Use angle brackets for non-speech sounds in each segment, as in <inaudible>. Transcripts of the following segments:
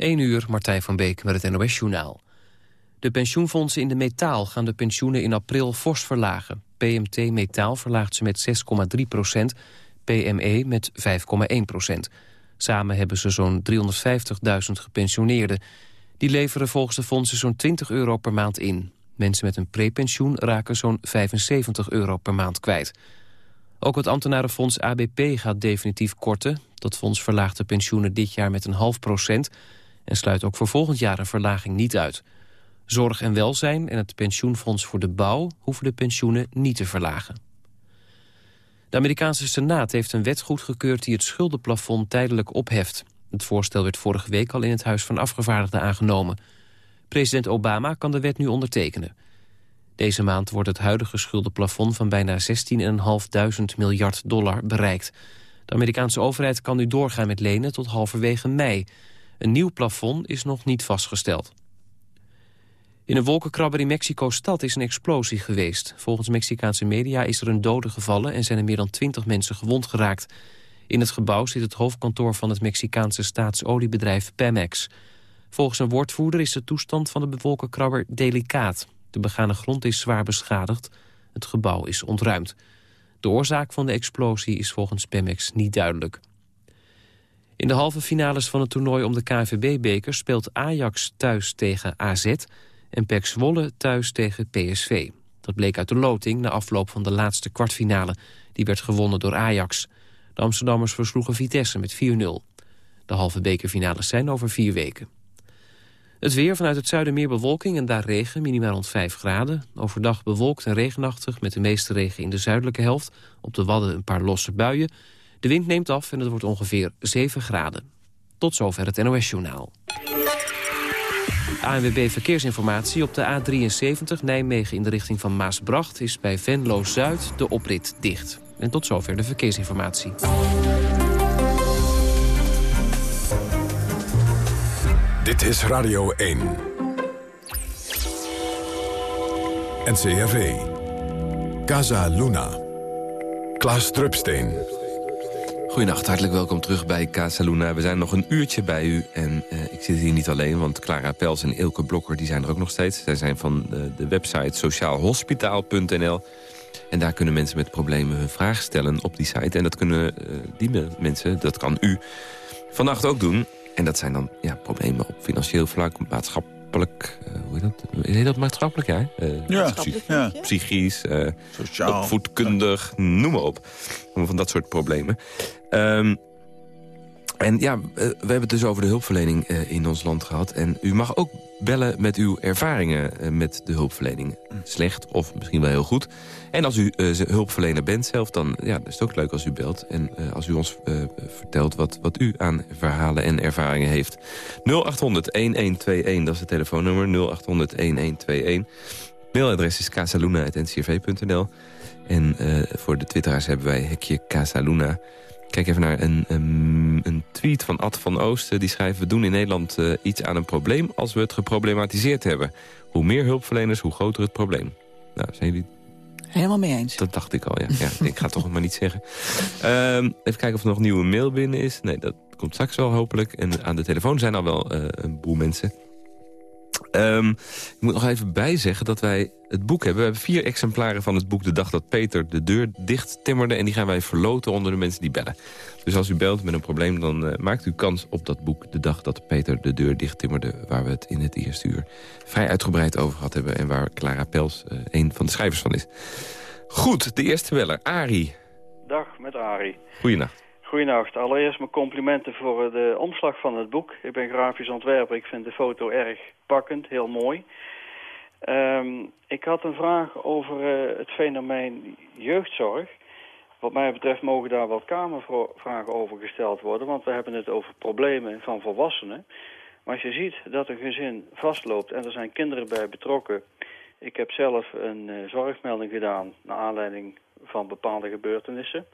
1 uur, Martijn van Beek met het NOS-journaal. De pensioenfondsen in de metaal gaan de pensioenen in april fors verlagen. PMT Metaal verlaagt ze met 6,3 procent, PME met 5,1 procent. Samen hebben ze zo'n 350.000 gepensioneerden. Die leveren volgens de fondsen zo'n 20 euro per maand in. Mensen met een prepensioen raken zo'n 75 euro per maand kwijt. Ook het ambtenarenfonds ABP gaat definitief korten. Dat fonds verlaagt de pensioenen dit jaar met een half procent... en sluit ook voor volgend jaar een verlaging niet uit. Zorg en welzijn en het pensioenfonds voor de bouw... hoeven de pensioenen niet te verlagen. De Amerikaanse Senaat heeft een wet goedgekeurd... die het schuldenplafond tijdelijk opheft. Het voorstel werd vorige week al in het Huis van Afgevaardigden aangenomen. President Obama kan de wet nu ondertekenen. Deze maand wordt het huidige schuldenplafond van bijna 16.500 miljard dollar bereikt. De Amerikaanse overheid kan nu doorgaan met lenen tot halverwege mei. Een nieuw plafond is nog niet vastgesteld. In een wolkenkrabber in Mexico-stad is een explosie geweest. Volgens Mexicaanse media is er een dode gevallen... en zijn er meer dan 20 mensen gewond geraakt. In het gebouw zit het hoofdkantoor van het Mexicaanse staatsoliebedrijf Pemex. Volgens een woordvoerder is de toestand van de wolkenkrabber delicaat. De begane grond is zwaar beschadigd. Het gebouw is ontruimd. De oorzaak van de explosie is volgens Pemex niet duidelijk. In de halve finales van het toernooi om de KNVB-beker... speelt Ajax thuis tegen AZ en PEC Zwolle thuis tegen PSV. Dat bleek uit de loting na afloop van de laatste kwartfinale. Die werd gewonnen door Ajax. De Amsterdammers versloegen Vitesse met 4-0. De halve bekerfinales zijn over vier weken. Het weer vanuit het zuiden meer bewolking en daar regen, minimaal rond 5 graden. Overdag bewolkt en regenachtig met de meeste regen in de zuidelijke helft. Op de Wadden een paar losse buien. De wind neemt af en het wordt ongeveer 7 graden. Tot zover het NOS-journaal. ANWB Verkeersinformatie op de A73 Nijmegen in de richting van Maasbracht... is bij Venlo-Zuid de oprit dicht. En tot zover de verkeersinformatie. Dit is Radio 1. NCRV. Casa Luna. Klaas Drupsteen. Goedenacht, hartelijk welkom terug bij Casa Luna. We zijn nog een uurtje bij u en uh, ik zit hier niet alleen... want Clara Pels en Ilke Blokker die zijn er ook nog steeds. Zij zijn van de, de website sociaalhospitaal.nl... En daar kunnen mensen met problemen hun vragen stellen op die site. En dat kunnen uh, die mensen, dat kan u, vannacht ook doen. En dat zijn dan ja, problemen op financieel vlak, maatschappelijk... Uh, hoe heet dat? Heet dat maatschappelijk, ja? Uh, ja, ja. Psychisch, uh, Sociaal. opvoedkundig, noem maar op. Van dat soort problemen. Um, en ja, we hebben het dus over de hulpverlening in ons land gehad. En u mag ook bellen met uw ervaringen met de hulpverlening. Slecht of misschien wel heel goed. En als u uh, hulpverlener bent zelf, dan ja, is het ook leuk als u belt. En uh, als u ons vertelt wat, wat u aan verhalen en ervaringen heeft. 0800-1121, dat is het telefoonnummer. 0800-1121. Mailadres is casaluna.ncrv.nl. En voor de twitteraars hebben wij hekje Casaluna. Kijk even naar een, een, een, tweet van Ad van Oosten. Die schrijft, we doen in Nederland iets aan een probleem als we het geproblematiseerd hebben. Hoe meer hulpverleners, hoe groter het probleem. Nou, zijn jullie Helemaal mee eens. Dat dacht ik al, ja. ja <laughs> ik ga het toch maar niet zeggen. Um, even kijken of er nog een nieuwe mail binnen is. Nee, dat komt straks wel hopelijk. En aan de telefoon zijn al wel uh, een boel mensen. Um, ik moet nog even bijzeggen dat wij het boek hebben. We hebben vier exemplaren van het boek De Dag dat Peter de deur dicht timmerde. En die gaan wij verloten onder de mensen die bellen. Dus als u belt met een probleem, dan uh, maakt u kans op dat boek... De Dag dat Peter de deur dicht timmerde... waar we het in het eerste uur vrij uitgebreid over gehad hebben... en waar Clara Pels uh, een van de schrijvers van is. Goed, de eerste beller, Ari. Dag, met Ari. Goeienacht. Goedenacht. Allereerst mijn complimenten voor de omslag van het boek. Ik ben grafisch ontwerper. Ik vind de foto erg pakkend, heel mooi. Um, ik had een vraag over uh, het fenomeen jeugdzorg. Wat mij betreft mogen daar wel kamervragen over gesteld worden... want we hebben het over problemen van volwassenen. Maar als je ziet dat een gezin vastloopt en er zijn kinderen bij betrokken... Ik heb zelf een uh, zorgmelding gedaan naar aanleiding van bepaalde gebeurtenissen.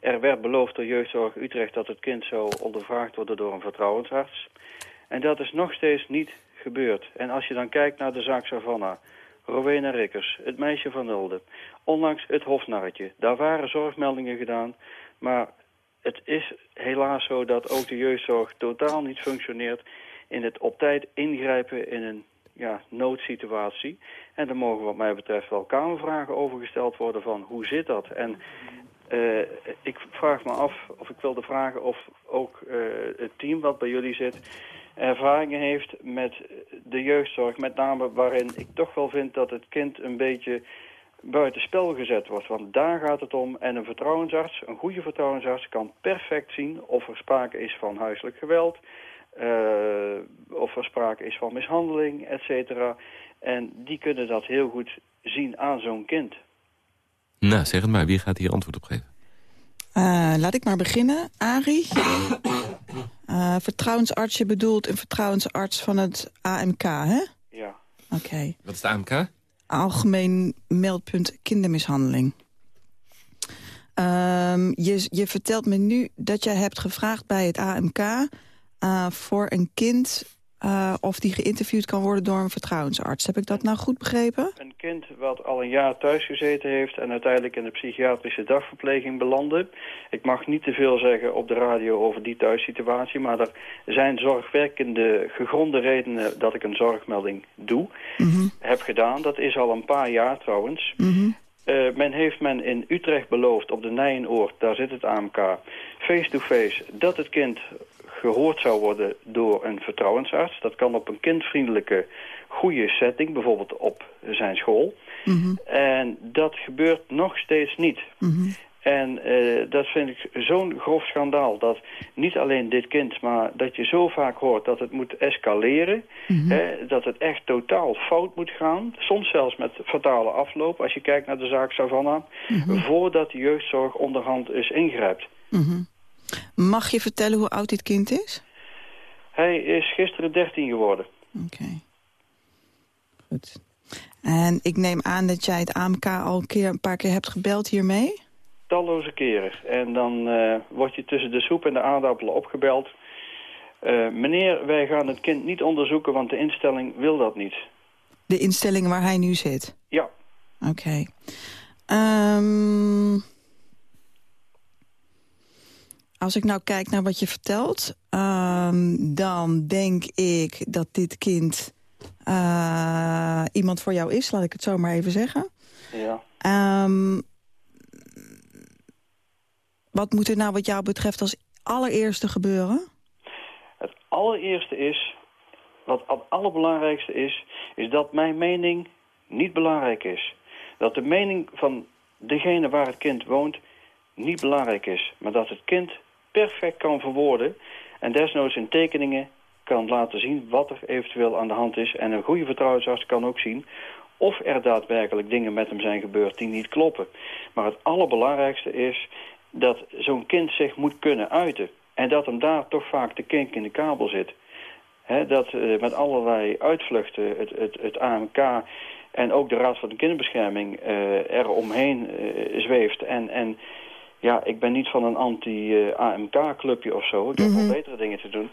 Er werd beloofd door Jeugdzorg Utrecht dat het kind zou ondervraagd worden door een vertrouwensarts. En dat is nog steeds niet gebeurd. En als je dan kijkt naar de zaak Savannah, Rowena Rikkers, het meisje van Nulde, onlangs het hofnarretje, daar waren zorgmeldingen gedaan, maar het is helaas zo dat ook de jeugdzorg totaal niet functioneert. in het op tijd ingrijpen in een ja, noodsituatie. En dan mogen wat mij betreft wel kamervragen overgesteld worden van hoe zit dat? En uh, ik vraag me af, of ik wilde vragen of ook uh, het team wat bij jullie zit ervaringen heeft met de jeugdzorg. Met name waarin ik toch wel vind dat het kind een beetje buitenspel gezet wordt. Want daar gaat het om. En een vertrouwensarts, een goede vertrouwensarts, kan perfect zien of er sprake is van huiselijk geweld... Uh, of er sprake is van mishandeling, et cetera. En die kunnen dat heel goed zien aan zo'n kind. Nou, zeg het maar. Wie gaat hier antwoord op geven? Uh, laat ik maar beginnen. Arie? <coughs> Uh, vertrouwensarts, je bedoelt een vertrouwensarts van het AMK, hè? Ja. Oké. Wat is de AMK? Algemeen meldpunt kindermishandeling. Um, je, je vertelt me nu dat jij hebt gevraagd bij het AMK... Uh, voor een kind uh, of die geïnterviewd kan worden door een vertrouwensarts. Heb ik dat nou goed begrepen? Een kind wat al een jaar thuis gezeten heeft... en uiteindelijk in de psychiatrische dagverpleging belandde. Ik mag niet te veel zeggen op de radio over die thuissituatie... maar er zijn zorgwerkende gegronde redenen dat ik een zorgmelding doe. Mm -hmm. Heb gedaan. Dat is al een paar jaar trouwens. Mm -hmm. uh, men heeft men in Utrecht beloofd op de Nijenoord, daar zit het AMK, face-to-face, -face, dat het kind gehoord zou worden door een vertrouwensarts. Dat kan op een kindvriendelijke, goede setting, bijvoorbeeld op zijn school. Mm -hmm. En dat gebeurt nog steeds niet. Mm -hmm. En uh, dat vind ik zo'n grof schandaal. Dat niet alleen dit kind, maar dat je zo vaak hoort dat het moet escaleren. Mm -hmm. hè, dat het echt totaal fout moet gaan. Soms zelfs met fatale afloop, als je kijkt naar de zaak Savannah. Voordat de jeugdzorg onderhand is ingrijpt. Mag je vertellen hoe oud dit kind is? Hij is gisteren 13 geworden. Oké. Okay. Goed. En ik neem aan dat jij het AMK al een, keer, een paar keer hebt gebeld hiermee? Talloze keren. En dan uh, word je tussen de soep en de aardappelen opgebeld. Uh, meneer, wij gaan het kind niet onderzoeken, want de instelling wil dat niet. De instelling waar hij nu zit? Ja. Oké. Okay. Um... Als ik nou kijk naar wat je vertelt... Um, dan denk ik dat dit kind uh, iemand voor jou is. Laat ik het zo maar even zeggen. Ja. Um, wat moet er nou wat jou betreft als allereerste gebeuren? Het allereerste is... Wat het allerbelangrijkste is... is dat mijn mening niet belangrijk is. Dat de mening van degene waar het kind woont niet belangrijk is. Maar dat het kind perfect kan verwoorden... en desnoods in tekeningen kan laten zien wat er eventueel aan de hand is. En een goede vertrouwensarts kan ook zien of er daadwerkelijk dingen met hem zijn gebeurd die niet kloppen. Maar het allerbelangrijkste is dat zo'n kind zich moet kunnen uiten. En dat hem daar toch vaak de kink in de kabel zit. Dat uh, met allerlei uitvluchten het, het, het AMK en ook de Raad van de Kinderbescherming uh, er omheen uh, zweeft. En, en ja, ik ben niet van een anti-AMK-clubje of zo. Ik heb mm -hmm. wel betere dingen te doen.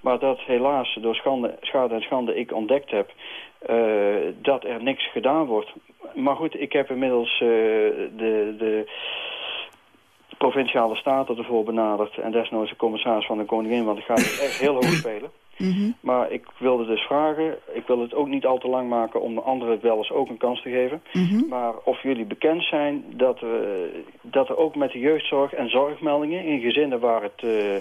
Maar dat helaas door schande, schade en schande ik ontdekt heb... Uh, dat er niks gedaan wordt. Maar goed, ik heb inmiddels uh, de, de provinciale staten ervoor benaderd... en desnoods de commissaris van de koningin... want ik ga het echt heel hoog spelen. Mm -hmm. Maar ik wilde dus vragen, ik wil het ook niet al te lang maken om anderen wel eens ook een kans te geven. Mm -hmm. Maar of jullie bekend zijn dat, uh, dat er ook met de jeugdzorg en zorgmeldingen in gezinnen waar het uh,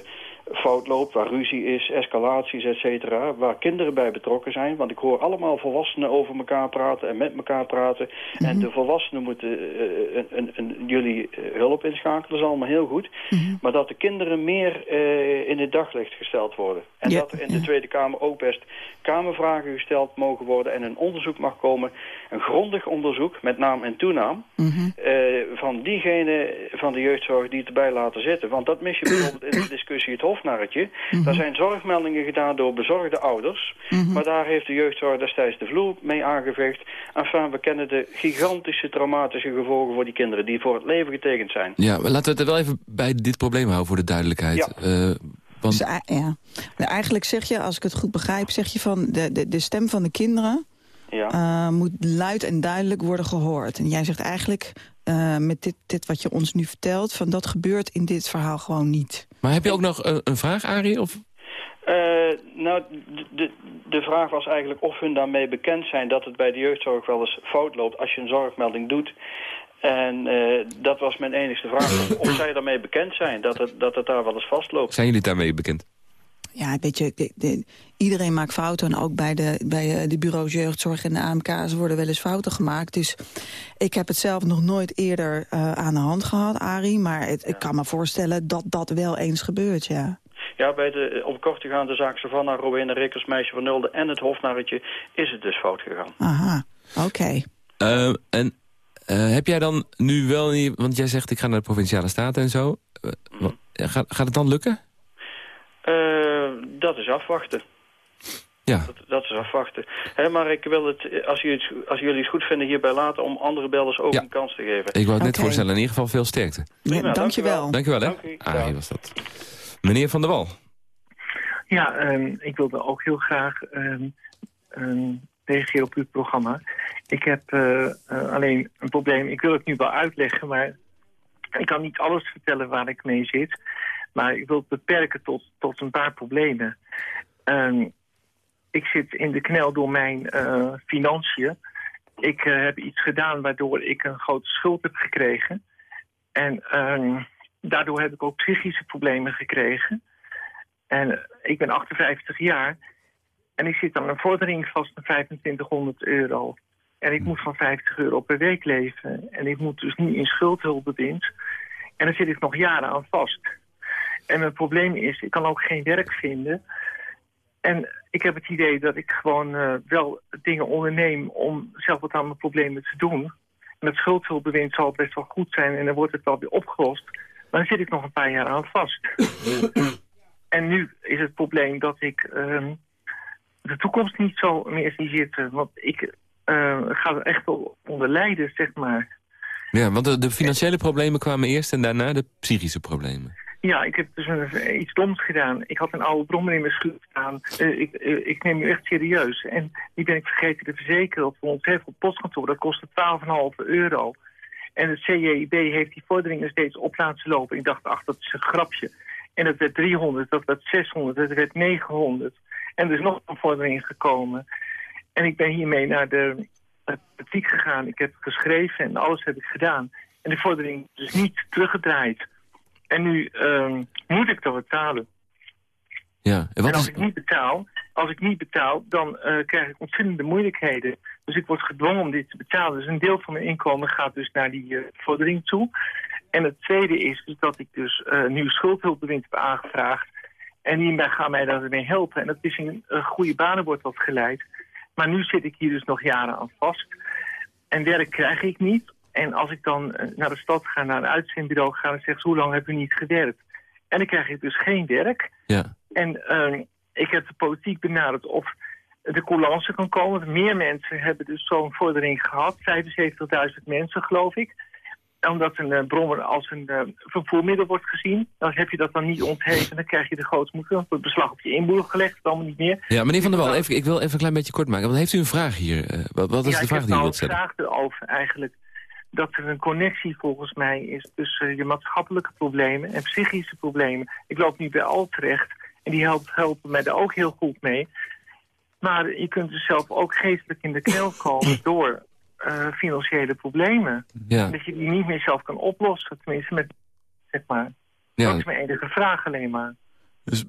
fout loopt, waar ruzie is, escalaties, et cetera, waar kinderen bij betrokken zijn. Want ik hoor allemaal volwassenen over elkaar praten en met elkaar praten. Mm -hmm. En de volwassenen moeten uh, een, een, een, jullie hulp inschakelen, dat is allemaal heel goed. Maar dat de kinderen meer in het daglicht gesteld worden. En ja, dat er in de Tweede Kamer ook best kamervragen gesteld mogen worden en een onderzoek mag komen. Een grondig onderzoek, met naam en toenaam, mm -hmm. uh, van diegene van de jeugdzorg die het erbij laten zitten. Want dat mis je bijvoorbeeld in de discussie het hofnarretje. Mm -hmm. Daar zijn zorgmeldingen gedaan door bezorgde ouders. Mm -hmm. Maar daar heeft de jeugdzorg destijds de vloer mee aangeveegd. Enfin, we kennen de gigantische traumatische gevolgen voor die kinderen die voor het leven getekend zijn. Ja, maar laten we het er wel even bij dit probleem houden voor de duidelijkheid. Ja. Uh, want... Dus, ja. Eigenlijk zeg je, als ik het goed begrijp, zeg je van de, de, de stem van de kinderen ja. uh, moet luid en duidelijk worden gehoord. En jij zegt eigenlijk uh, met dit, dit wat je ons nu vertelt, van dat gebeurt in dit verhaal gewoon niet. Maar heb je ook nog een, een vraag, Arie? Of? Uh, nou, de, de vraag was eigenlijk of hun daarmee bekend zijn... dat het bij de jeugdzorg wel eens fout loopt als je een zorgmelding doet. En uh, dat was mijn enigste vraag. <clears throat> of zij daarmee bekend zijn, dat het, dat het daar wel eens vastloopt. Zijn jullie daarmee bekend? Ja, weet je, de, de, iedereen maakt fouten. En ook bij de, bij eh, de bureaus jeugdzorg en de AMK's worden wel eens fouten gemaakt. Dus ik heb het zelf nog nooit eerder uh, aan de hand gehad, Arie. Maar het, ja. ik kan me voorstellen dat dat wel eens gebeurt, ja. Ja, bij de om kort te gaan de zaak Savannah, Rowena Rikkers, Meisje van Nulde en het Hofnarretje is het dus fout gegaan. Aha, oké. Okay. Uh, en uh, heb jij dan nu wel, niet, want jij zegt ik ga naar de Provinciale Staten en zo. Uh, mm. gaat, gaat het dan lukken? Uh, dat is afwachten. Ja. Dat, dat is afwachten. Maar ik wil het, als jullie, het, als jullie het goed vinden, hierbij laten om andere belders ook ja. een kans te geven. Ik wou het net voorstellen, in ieder geval veel sterkte. Ja, dankjewel. Dankjewel, hè. Dank. Ah, hier was dat. Meneer Van der Wal. Ja, um, ik wilde ook heel graag um, um, reageren op uw programma. Ik heb uh, uh, alleen een probleem. Ik wil het nu wel uitleggen, maar ik kan niet alles vertellen waar ik mee zit. Maar ik wil het beperken tot, tot een paar problemen. Um, ik zit in de knel door mijn uh, financiën. Ik uh, heb iets gedaan waardoor ik een grote schuld heb gekregen. En um, daardoor heb ik ook psychische problemen gekregen. En ik ben 58 jaar. En ik zit aan een vordering vast van 2500 euro. En ik moet van 50 euro per week leven. En ik moet dus niet in schuldhulpbediend. En daar zit ik nog jaren aan vast. En mijn probleem is, ik kan ook geen werk vinden. En ik heb het idee dat ik gewoon uh, wel dingen onderneem om zelf wat aan mijn problemen te doen. En dat schuldhulpbewind zal best wel goed zijn en dan wordt het wel weer opgelost. Maar dan zit ik nog een paar jaar aan vast. <coughs> en nu is het probleem dat ik uh, de toekomst niet zo meer zie zitten. Want ik uh, ga er echt onder lijden, zeg maar. Ja, want de, de financiële problemen kwamen eerst en daarna de psychische problemen. Ja, ik heb dus een, iets doms gedaan. Ik had een oude brommer in mijn schuur staan. Uh, ik, uh, ik neem nu echt serieus. En die ben ik vergeten te verzekeren op ons heel postkantoor. Dat kostte 12,5 euro. En het CJIB heeft die vorderingen steeds op laten lopen. Ik dacht, ach, dat is een grapje. En dat werd 300, dat werd 600, dat werd 900. En er is nog een vordering gekomen. En ik ben hiermee naar de politiek gegaan. Ik heb geschreven en alles heb ik gedaan. En de vordering is dus niet teruggedraaid. En nu uh, moet ik dat betalen. Ja, en, wat en als is... ik niet betaal, als ik niet betaal, dan uh, krijg ik ontzettende moeilijkheden. Dus ik word gedwongen om dit te betalen. Dus een deel van mijn inkomen gaat dus naar die uh, vordering toe. En het tweede is dus dat ik dus uh, nu schuldhulpbewind heb aangevraagd. En die gaan mij daarmee helpen. En dat is in goede banen wordt dat geleid. Maar nu zit ik hier dus nog jaren aan vast. En werk krijg ik niet. En als ik dan naar de stad ga, naar een uitzendbureau ga... dan zegt ze, hoe lang heb u niet gewerkt? En dan krijg ik dus geen werk. Ja. En uh, ik heb de politiek benaderd of de coulance kan komen. Meer mensen hebben dus zo'n vordering gehad. 75.000 mensen, geloof ik. Omdat een uh, brommer als een uh, vervoermiddel wordt gezien. Dan heb je dat dan niet ontheven. Dan krijg je de grootste moeite. Dan wordt beslag op je inboedel gelegd. allemaal niet meer. Ja, meneer Van der Wal, even, ik wil even een klein beetje kort maken. Want heeft u een vraag hier? wat, wat is ja, de vraag die u wilt stellen? Ja, ik heb een vraag erover eigenlijk dat er een connectie volgens mij is tussen je maatschappelijke problemen en psychische problemen. Ik loop nu bij Al terecht en die helpt, helpen mij daar ook heel goed mee. Maar je kunt dus zelf ook geestelijk in de knel komen door uh, financiële problemen. Ja. Dat je die niet meer zelf kan oplossen, tenminste met, zeg maar. Ja. Dat is mijn enige vraag alleen maar. Dus,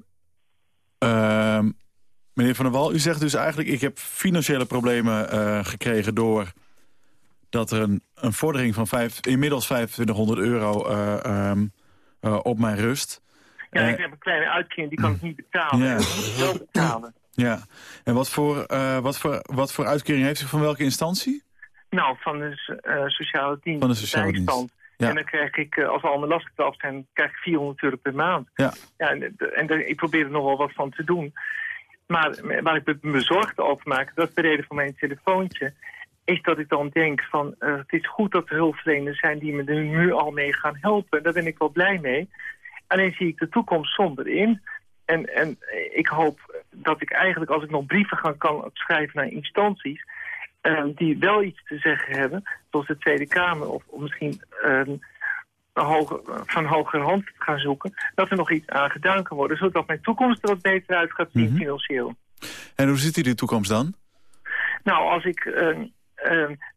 uh, meneer Van der Wal, u zegt dus eigenlijk... ik heb financiële problemen uh, gekregen door dat er een, een vordering van vijf, inmiddels 2500 euro uh, um, uh, op mijn rust. Ja, ik heb een kleine uitkering, die kan ik niet betalen. Ja. Wel betalen. Ja, en wat voor, wat, voor, wat voor uitkering heeft u van welke instantie? Nou, van de sociale dienst. Van de sociale dienst. Ja. En dan krijg ik, als al mijn lasten af zijn, krijg ik 400 euro per maand. Ja. ja en en ik probeer er nog wel wat van te doen. Maar waar ik me bezorgd over maak, dat is de reden van mijn telefoontje is dat ik dan denk van uh, het is goed dat er hulpverleners zijn die me er nu al mee gaan helpen. Daar ben ik wel blij mee. Alleen zie ik de toekomst zonder in. En, en ik hoop dat ik eigenlijk als ik nog brieven gaan, kan schrijven naar instanties... Uh, die wel iets te zeggen hebben, zoals de Tweede Kamer of, of misschien uh, hoger, van hogerhand gaan zoeken... dat er nog iets aan gedaan kan worden... zodat mijn toekomst er wat beter uit gaat zien Mhm. financieel. En hoe ziet u die toekomst dan? Nou, als ik eh, eh,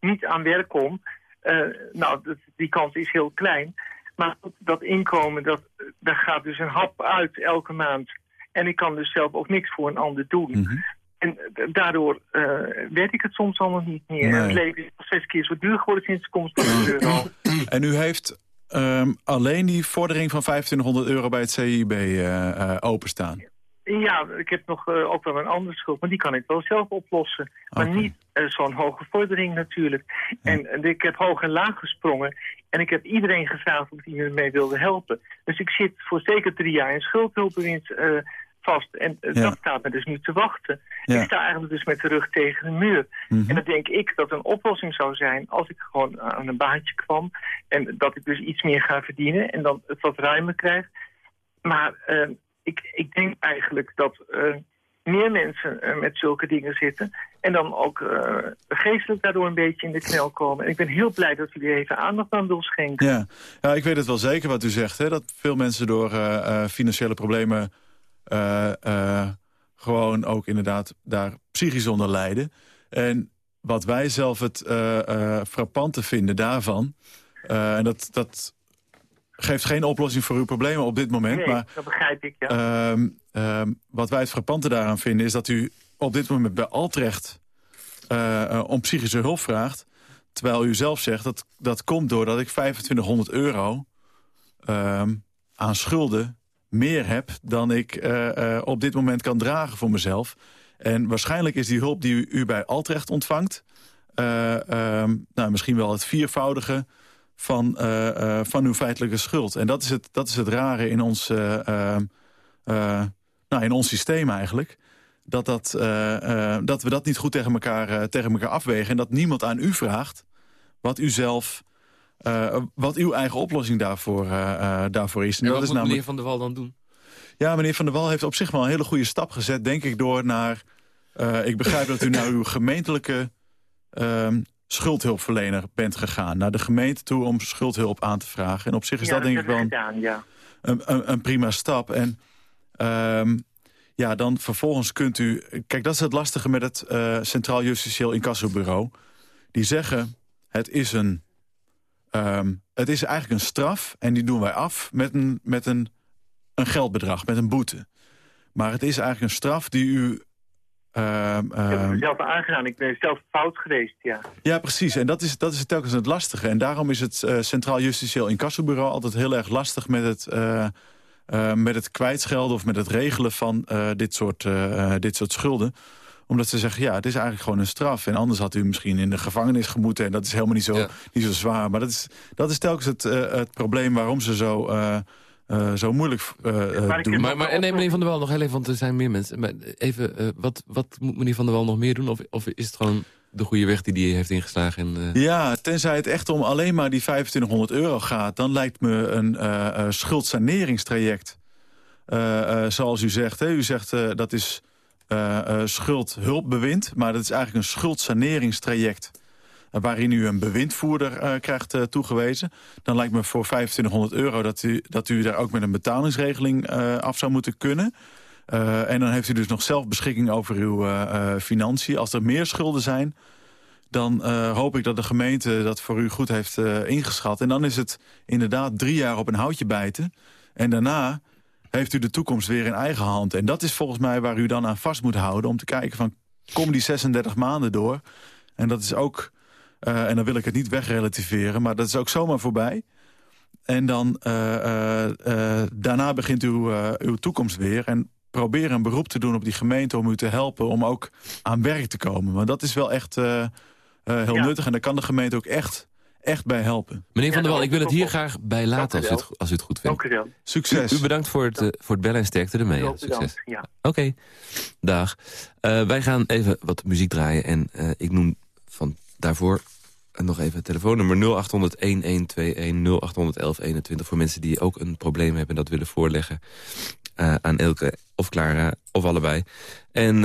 niet aan werk kom... eh, nou, dat- die kans is heel klein. Maar dat- inkomen, dat, daar gaat dus een hap uit elke maand. En ik kan dus zelf ook niks voor een ander doen. Mhm. En daardoor eh weet ik het soms allemaal niet meer. Nee. Het leven is al zes keer zo duur geworden sinds de komst van de <clears throat> euro. En u heeft ehm, alleen die vordering van 2500 euro bij het CIB eh, openstaan? Ja, ik heb nog eh, ook wel een andere schuld, maar die kan ik wel zelf oplossen. Maar niet eh, zo'n hoge vordering natuurlijk. En, ik heb hoog en laag gesprongen. En ik heb iedereen gevraagd of die me mee wilde helpen. Dus ik zit voor zeker drie jaar in schuldhulpbewind eh vast. En Ja. dat staat me dus nu te wachten. Ja. Ik sta eigenlijk dus met de rug tegen de muur. Mhm. En dan denk ik dat een oplossing zou zijn als ik gewoon aan een baantje kwam. En dat ik dus iets meer ga verdienen en dan het wat ruimer krijg. Maar eh, ik, ik denk eigenlijk dat eh, meer mensen eh, met zulke dingen zitten. En dan ook eh, geestelijk daardoor een beetje in de knel komen. En ik ben heel blij dat er even aandacht aan wil schenken. Ja. ja, ik weet het wel zeker wat u zegt. Hè? Dat veel mensen door financiële problemen... gewoon ook inderdaad daar psychisch onder lijden. En wat wij zelf het frappante vinden daarvan... en dat, dat geeft geen oplossing voor uw problemen op dit moment... nee, maar dat begrijp ik, ja. Ehm, ehm, wat wij het frappante daaraan vinden... is dat u op dit moment bij Altrecht eh, eh, om psychische hulp vraagt... terwijl u zelf zegt dat dat komt doordat ik 2500 euro ehm, aan schulden meer heb... dan ik eh, op dit moment kan dragen voor mezelf. En waarschijnlijk is die hulp die u, u bij Altrecht ontvangt... nou, misschien wel het viervoudige van, eh, eh, van uw feitelijke schuld. En dat is het, dat is het rare in ons, eh, nou, in ons systeem eigenlijk. Dat, dat, dat we dat niet goed tegen elkaar, tegen elkaar afwegen. En dat niemand aan u vraagt wat u zelf... wat uw eigen oplossing daarvoor, daarvoor is. En wat dat is moet namelijk meneer Van der Wal dan doen? ja, meneer Van der Wal heeft op zich wel een hele goede stap gezet... denk ik, door naar... ik begrijp dat u naar uw gemeentelijke ehm, schuldhulpverlener bent gegaan. Naar de gemeente toe om schuldhulp aan te vragen. En op zich is ja, dat denk ik wel een, gedaan, ja. een, een, een prima stap. En ehm, ja, dan vervolgens kunt u... Kijk, dat is het lastige met het eh, Centraal Justitieel Incassobureau. Die zeggen, het is een... ehm, het is eigenlijk een straf en die doen wij af met een, met een, een geldbedrag, met een boete. Maar het is eigenlijk een straf die u... ehm, Ik heb het ehm, mezelf aangedaan. Ik ben zelf fout geweest, ja. ja, precies. En dat is, dat is telkens het lastige. En daarom is het eh, Centraal Justitieel Incassobureau altijd heel erg lastig met het, eh, eh, met het kwijtschelden of met het regelen van eh, dit, soort, dit soort schulden omdat ze zeggen, ja, het is eigenlijk gewoon een straf. En anders had u misschien in de gevangenis gemoeten. En dat is helemaal niet zo, Ja. niet zo zwaar. Maar dat is, dat is telkens het, het probleem waarom ze zo, eh, eh, zo moeilijk eh, eh, Maar ik doen. Maar, maar en nee, meneer Van der Wal, nog heel even, want er zijn meer mensen. Maar even, eh, wat, wat moet meneer Van der Wal nog meer doen? Of, of is het gewoon de goede weg die hij heeft ingeslagen? En, eh, Ja, tenzij het echt om alleen maar die 2500 euro gaat... dan lijkt me een eh, eh, schuldsaneringstraject. Eh, eh, zoals u zegt, hè, u zegt eh, dat is eh, eh, schuldhulpbewind... maar dat is eigenlijk een schuldsaneringstraject... waarin u een bewindvoerder eh, krijgt eh, toegewezen. Dan lijkt me voor 2500 euro dat u, dat u daar ook met een betalingsregeling eh, af zou moeten kunnen... En dan heeft u dus nog zelf beschikking over uw financiën. Als er meer schulden zijn, dan hoop ik dat de gemeente dat voor u goed heeft ingeschat. En dan is het inderdaad drie jaar op een houtje bijten. En daarna heeft u de toekomst weer in eigen hand. En dat is volgens mij waar u dan aan vast moet houden... om te kijken van, kom die 36 maanden door? En dat is ook, eh, en dan wil ik het niet wegrelativeren... maar dat is ook zomaar voorbij. En dan eh, eh, daarna begint uw, uw toekomst weer... En probeer een beroep te doen op die gemeente om u te helpen... om ook aan werk te komen. Want dat is wel echt heel Ja. nuttig. En daar kan de gemeente ook echt, echt bij helpen. meneer Van der Wal, ik wil het hier graag bij laten als u, het, als u het goed vindt. Dank u wel. Succes. U, u bedankt voor het, voor het bellen en sterkte ermee. Ja, Succes. Oké, dag. Eh, wij gaan even wat muziek draaien. En eh, ik noem van daarvoor nog even het telefoonnummer 0800-1121, 0811-21... voor mensen die ook een probleem hebben en dat willen voorleggen. aan Elke of Clara, of allebei. En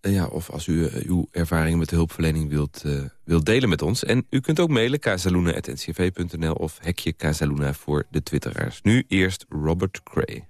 ja, of als u uw ervaringen met de hulpverlening wilt, wilt delen met ons. En u kunt ook mailen casaluna.ncv.nl of hekje Casaluna voor de twitteraars. Nu eerst Robert Cray.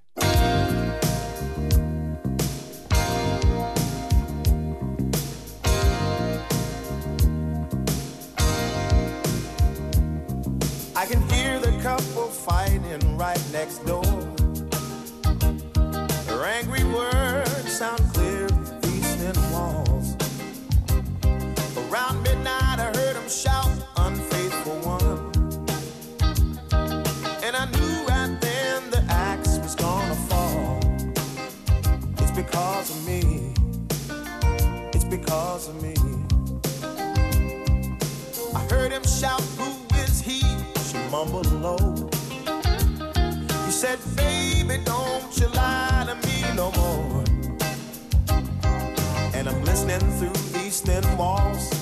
Through these thin walls,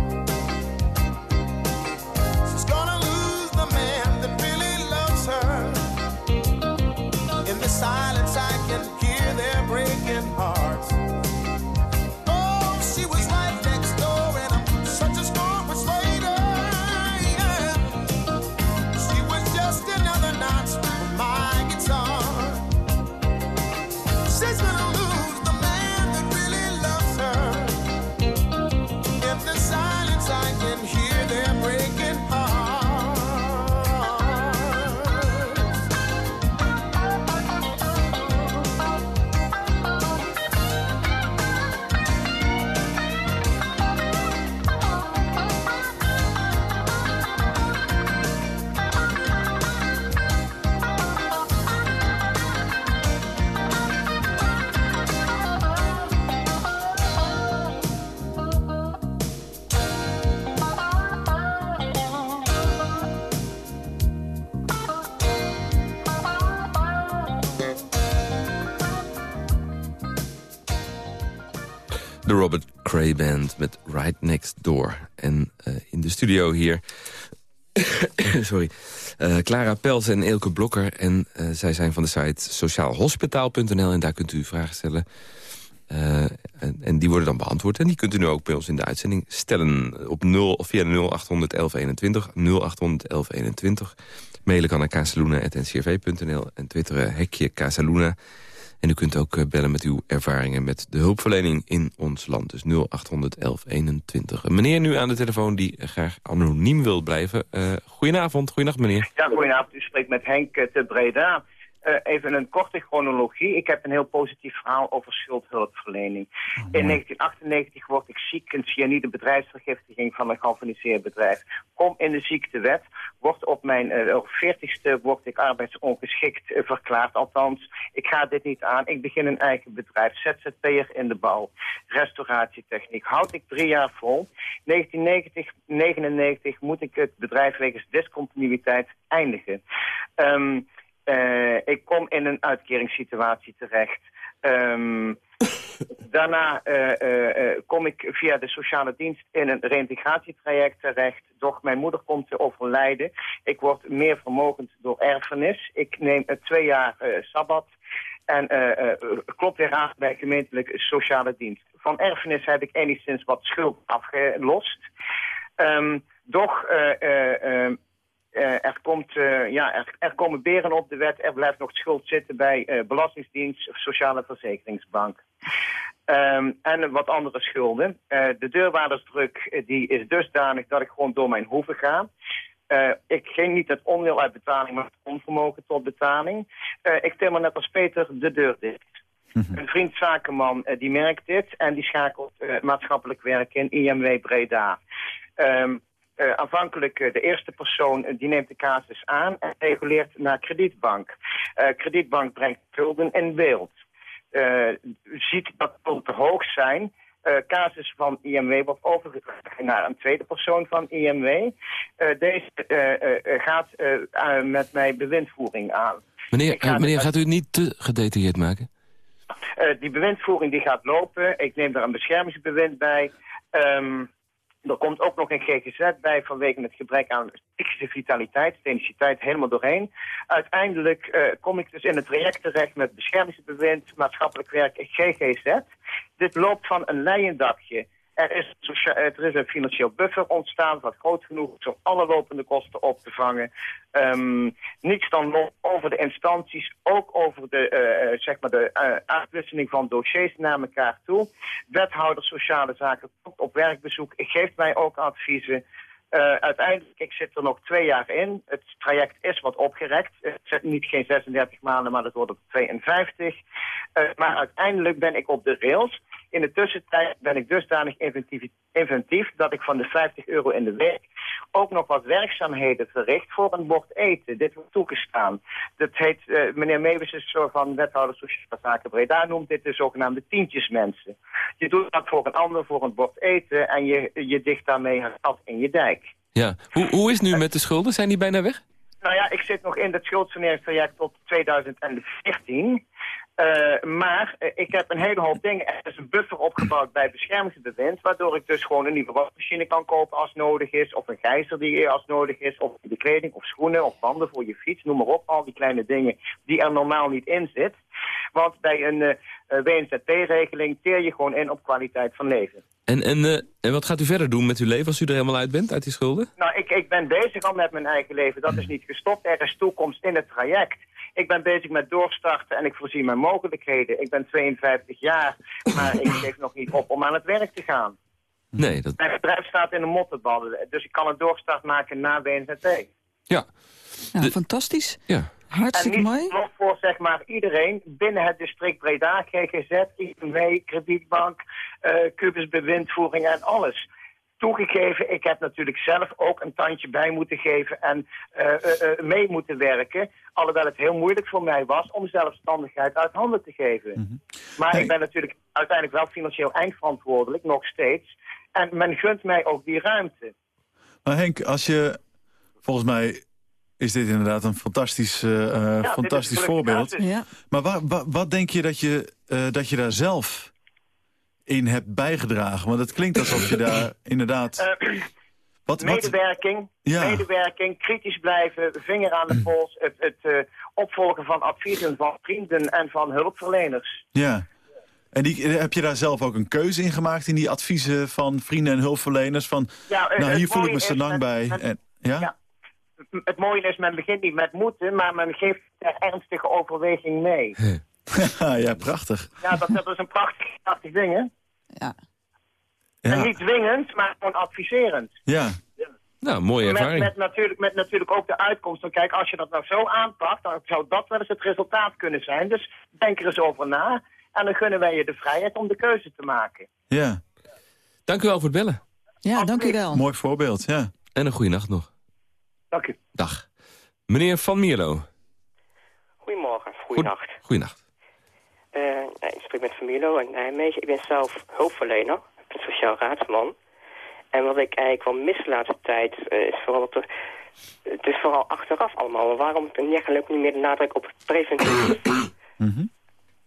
Met Right Next Door. En eh, in de studio hier... <coughs> sorry. eh, Clara Pels en Elke Blokker. En eh, zij zijn van de site sociaalhospitaal.nl. En daar kunt u vragen stellen. En, en die worden dan beantwoord. En die kunt u nu ook bij ons in de uitzending stellen. Op 0, of via de 0800 1121. 0800 1121. Mailen kan naar casaluna.ncrv.nl. En twitteren hekje Casaluna. En u kunt ook eh, bellen met uw ervaringen met de hulpverlening in ons land. Dus 0800 1121. Een meneer nu aan de telefoon die graag anoniem wil blijven. Uh, goedenavond, goedenacht meneer. Ja, goedenavond. U spreekt met Henk eh, te Breda. Uh, even een korte chronologie. Ik heb een heel positief verhaal over schuldhulpverlening. In 1998 word ik ziek, een cyanide bedrijfsvergiftiging van een georganiseerd bedrijf. Kom in de ziektewet, word op mijn uh, 40ste word ik arbeidsongeschikt uh, verklaard. Althans, ik ga dit niet aan. Ik begin een eigen bedrijf, ZZP'er in de bouw, restauratietechniek. Houd ik drie jaar vol. 1990, 99 moet ik het bedrijf wegens discontinuïteit eindigen. Um, uh, ik kom in een uitkeringssituatie terecht. Um, <laughs> daarna uh, uh, kom ik via de sociale dienst in een reïntegratietraject terecht. Doch mijn moeder komt te overlijden. Ik word meer vermogend door erfenis. Ik neem twee jaar sabbat. En klop weer aan bij gemeentelijke sociale dienst. Van erfenis heb ik enigszins wat schuld afgelost. Um, doch uh, er, komt, uh, ja, er, er, komen beren op de wet. Er blijft nog schuld zitten bij uh, Belastingdienst of Sociale Verzekeringsbank. Um, en wat andere schulden. de deurwaardersdruk die is dusdanig dat ik gewoon door mijn hoeven ga. ik ging niet het onwil uit betaling, maar het onvermogen tot betaling. ik timmer net als Peter de deur dicht. Een vriend zakenman die merkt dit en die schakelt maatschappelijk werk in IMW Breda. Um, uh, aanvankelijk uh, de eerste persoon uh, die neemt de casus aan en reguleert naar kredietbank. kredietbank brengt schulden in beeld. ziet dat schulden te hoog zijn, casus van IMW wordt overgedragen naar een tweede persoon van IMW. deze gaat met mij bewindvoering aan. Meneer, ga meneer gaat u het niet te gedetailleerd maken? die bewindvoering die gaat lopen. Ik neem daar een beschermingsbewind bij. Um, er komt ook nog een GGZ bij vanwege het gebrek aan psychische vitaliteit, teniciteit helemaal doorheen. Uiteindelijk uh, kom ik dus in het traject terecht met beschermingsbewind, maatschappelijk werk en GGZ. Dit loopt van een leiendakje er is, een financieel buffer ontstaan, wat groot genoeg is om alle lopende kosten op te vangen. Um, niets dan over de instanties, ook over de, uh, zeg maar de uh, uitwisseling van dossiers naar elkaar toe. Wethouder Sociale Zaken komt op werkbezoek, geeft mij ook adviezen. Uiteindelijk, ik zit er nog twee jaar in. Het traject is wat opgerekt. Het zit niet geen 36 maanden, maar het wordt op 52. Uh, maar uiteindelijk ben ik op de rails. In de tussentijd ben ik dusdanig inventief, inventief dat ik van de 50 euro in de week ook nog wat werkzaamheden verricht voor een bord eten. Dit wordt toegestaan. Dat heet, uh, meneer Mewes is zo van wethouder Sociale Zaken Breda noemt dit de zogenaamde tientjesmensen. Je doet dat voor een ander voor een bord eten en je, je dicht daarmee af in je dijk. Ja, hoe, hoe is het nu met de schulden? Zijn die bijna weg? Nou ja, ik zit nog in het schuldsaneringstraject tot 2014. Uh, maar uh, ik heb een hele hoop dingen. Er is een buffer opgebouwd bij beschermingsbewind... waardoor ik dus gewoon een nieuwe wasmachine kan kopen als nodig is... of een gijzer die als nodig is... of de kleding of schoenen of banden voor je fiets. Noem maar op, al die kleine dingen die er normaal niet in zit. Want bij een uh, WNZP-regeling teer je gewoon in op kwaliteit van leven. En, en, en wat gaat u verder doen met uw leven als u er helemaal uit bent, uit die schulden? Nou, ik, ik ben bezig al met mijn eigen leven. Dat is niet gestopt. Er is toekomst in het traject. Ik ben bezig met doorstarten en ik voorzie mijn mogelijkheden. Ik ben 52 jaar, maar ik geef nog niet op om aan het werk te gaan. Nee, dat... Mijn bedrijf staat in de mottenballen, dus ik kan een doorstart maken na WNZT. Ja. ja fantastisch. Ja. Hartstikke en mooi. En voor zeg maar iedereen binnen het district Breda, GGZ, INW, kredietbank, uh, Cubus bewindvoering en alles toegegeven, ik heb natuurlijk zelf ook een tandje bij moeten geven en uh, uh, mee moeten werken. Alhoewel het heel moeilijk voor mij was om zelfstandigheid uit handen te geven. Mm -hmm. Maar hey. ik ben natuurlijk uiteindelijk wel financieel eindverantwoordelijk, nog steeds. En men gunt mij ook die ruimte. Maar Henk, als je, volgens mij is dit inderdaad een fantastisch, uh, ja, fantastisch voorbeeld. Ja. Maar wa, wa, wat denk je dat je, dat je daar zelf in hebt bijgedragen? Want het klinkt alsof je daar <laughs> inderdaad... Uh, wat, medewerking, wat? Ja. medewerking, kritisch blijven, vinger aan de pols... het, het opvolgen van adviezen van vrienden en van hulpverleners. Ja. En die, heb je daar zelf ook een keuze in gemaakt... in die adviezen van vrienden en hulpverleners? Van, ja, nou, hier voel ik me zo lang bij. En, ja? Het mooie is, men begint niet met moeten... maar men geeft er ernstige overweging mee. <laughs> ja, prachtig. Ja, dat, dat is een prachtig, prachtig ding, hè? Ja. En Ja, niet dwingend, maar gewoon adviserend. ja. Nou, mooie Met, ervaring. met, natuurlijk, met natuurlijk ook de uitkomst. Dan kijk, als je dat nou zo aanpakt, dan zou dat wel eens het resultaat kunnen zijn. Dus denk er eens over na. En dan gunnen wij je de vrijheid om de keuze te maken. ja. Dank u wel voor het bellen. Ja, dank u wel. Mooi voorbeeld, ja. En een goede nacht nog. Dank u. Dag. Meneer Van Mierlo. Goedemorgen, goedenacht. Goedenacht. Eh, nee, ik spreek met Van Mierlo uit Nijmegen. Ik ben zelf hulpverlener, ik ben sociaal raadsman. En wat ik eigenlijk wel mis de laatste tijd eh, is vooral dat er... Het is vooral achteraf allemaal. Waarom eigenlijk niet meer de nadruk op preventief, <coughs> Mhm.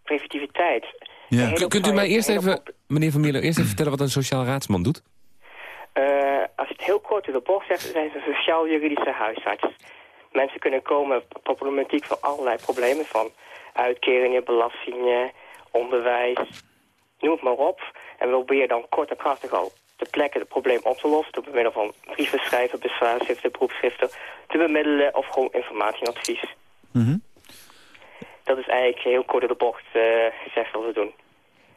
preventiviteit? Ja. Kunt u mij eerst even, meneer Van Mierlo, eerst even vertellen wat een sociaal raadsman doet? Eh, als je het heel kort in de bocht zegt, zijn ze sociaal-juridische huisarts. Mensen kunnen komen problematiek van allerlei problemen. Van uitkeringen, belastingen, onderwijs, noem het maar op. En we proberen dan kort en krachtig al ter plekke het probleem op te lossen... door middel van brieven schrijven, bezwaarschriften, beroepschriften... te bemiddelen of gewoon informatie en advies. Mhm. Dat is eigenlijk heel kort in de bocht eh, gezegd wat we doen.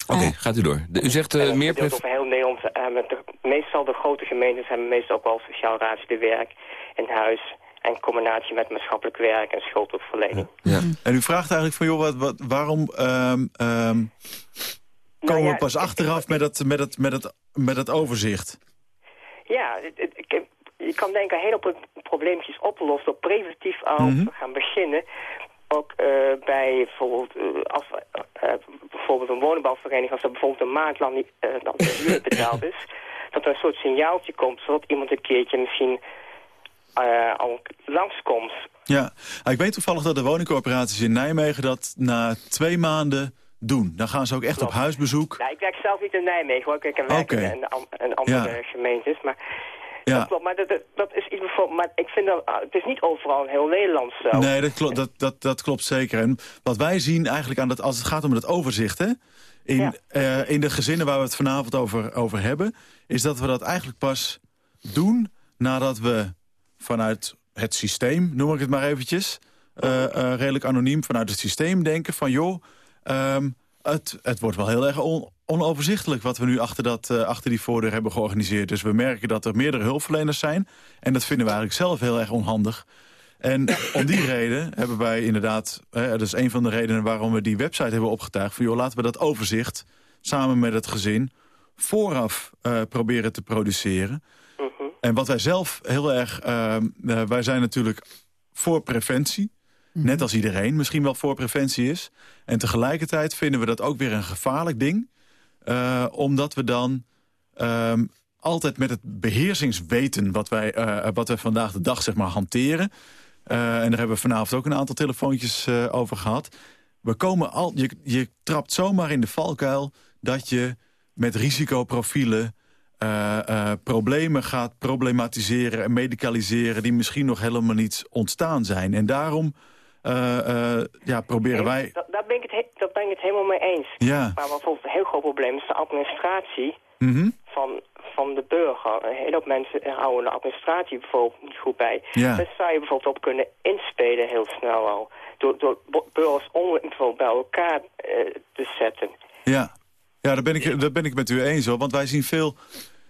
Oké, gaat u door. De- u zegt eh, dat meer... pref- over heel Nederland. eh, met de, meestal de grote gemeentes hebben meestal ook wel sociaal werk in huis. En combinatie met maatschappelijk werk en schuldhulpverlening. Ja. En u vraagt eigenlijk van, joh, wat, wat, waarom ehm, ehm, komen ja, we pas achteraf met het, met het, met het, met het overzicht? Ja, het- het- ik- je kan denken heel op probleempjes oplossen door preventief al Mhm. te gaan beginnen. Ook eh, bij bijvoorbeeld, eh, als, eh, bijvoorbeeld een woningbouwvereniging, als er bijvoorbeeld een maand lang niet, eh, niet betaald is, <laughs> dat er een soort signaaltje komt, zodat iemand een keertje misschien eh, al langskomt. Ja, Ah, ik weet toevallig dat de woningcorporaties in Nijmegen dat na twee maanden doen. Dan gaan ze ook echt op huisbezoek. Nou, ik werk zelf niet in Nijmegen, hoor. Ik werk in, in andere Ja. gemeentes. Maar, Ja. dat klopt, maar dat, dat, is iets bijvoorbeeld... Maar ik vind dat... ah, Het is niet overal in heel Nederland zo. Nee, dat, klopt, dat, dat, dat klopt zeker. En wat wij zien eigenlijk aan dat, als het gaat om het overzicht... Hè, in, Ja. eh, in de gezinnen waar we het vanavond over, over hebben... is dat we dat eigenlijk pas doen nadat we vanuit het systeem, noem ik het maar eventjes... eh, eh, redelijk anoniem vanuit het systeem denken van... joh, ehm, het, het wordt wel heel erg on- onoverzichtelijk... wat we nu achter, dat, eh, achter die voordeur hebben georganiseerd. Dus we merken dat er meerdere hulpverleners zijn. En dat vinden we eigenlijk zelf heel erg onhandig. En om die <coughs> reden hebben wij inderdaad... Hè, dat is een van de redenen waarom we die website hebben opgetuigd... van joh, laten we dat overzicht samen met het gezin... vooraf eh, proberen te produceren. Mhm. En wat wij zelf heel erg... ehm, eh, wij zijn natuurlijk voor preventie. Net als iedereen misschien wel voor preventie is. En tegelijkertijd vinden we dat ook weer een gevaarlijk ding. eh, omdat we dan ehm, altijd met het beheersingsweten... Wat wij, eh, wat wij vandaag de dag zeg maar, hanteren... eh, en daar hebben we vanavond ook een aantal telefoontjes over gehad. We komen al, je, je trapt zomaar in de valkuil dat je met risicoprofielen... problemen gaat problematiseren en medicaliseren... die misschien nog helemaal niet ontstaan zijn. En daarom ja, proberen wij... Dat, daar, ben ik het he- dat ben ik het helemaal mee eens. Ja, Maar bijvoorbeeld een heel groot probleem is de administratie mhm, van, van de burger. Een hele hoop mensen houden de administratie bijvoorbeeld niet goed bij. Ja. Daar zou je bijvoorbeeld op kunnen inspelen heel snel al. Door, door burgers bijvoorbeeld bij elkaar eh, te zetten. ja. ja daar, ben ik, daar ben ik met u eens hoor. Want wij zien veel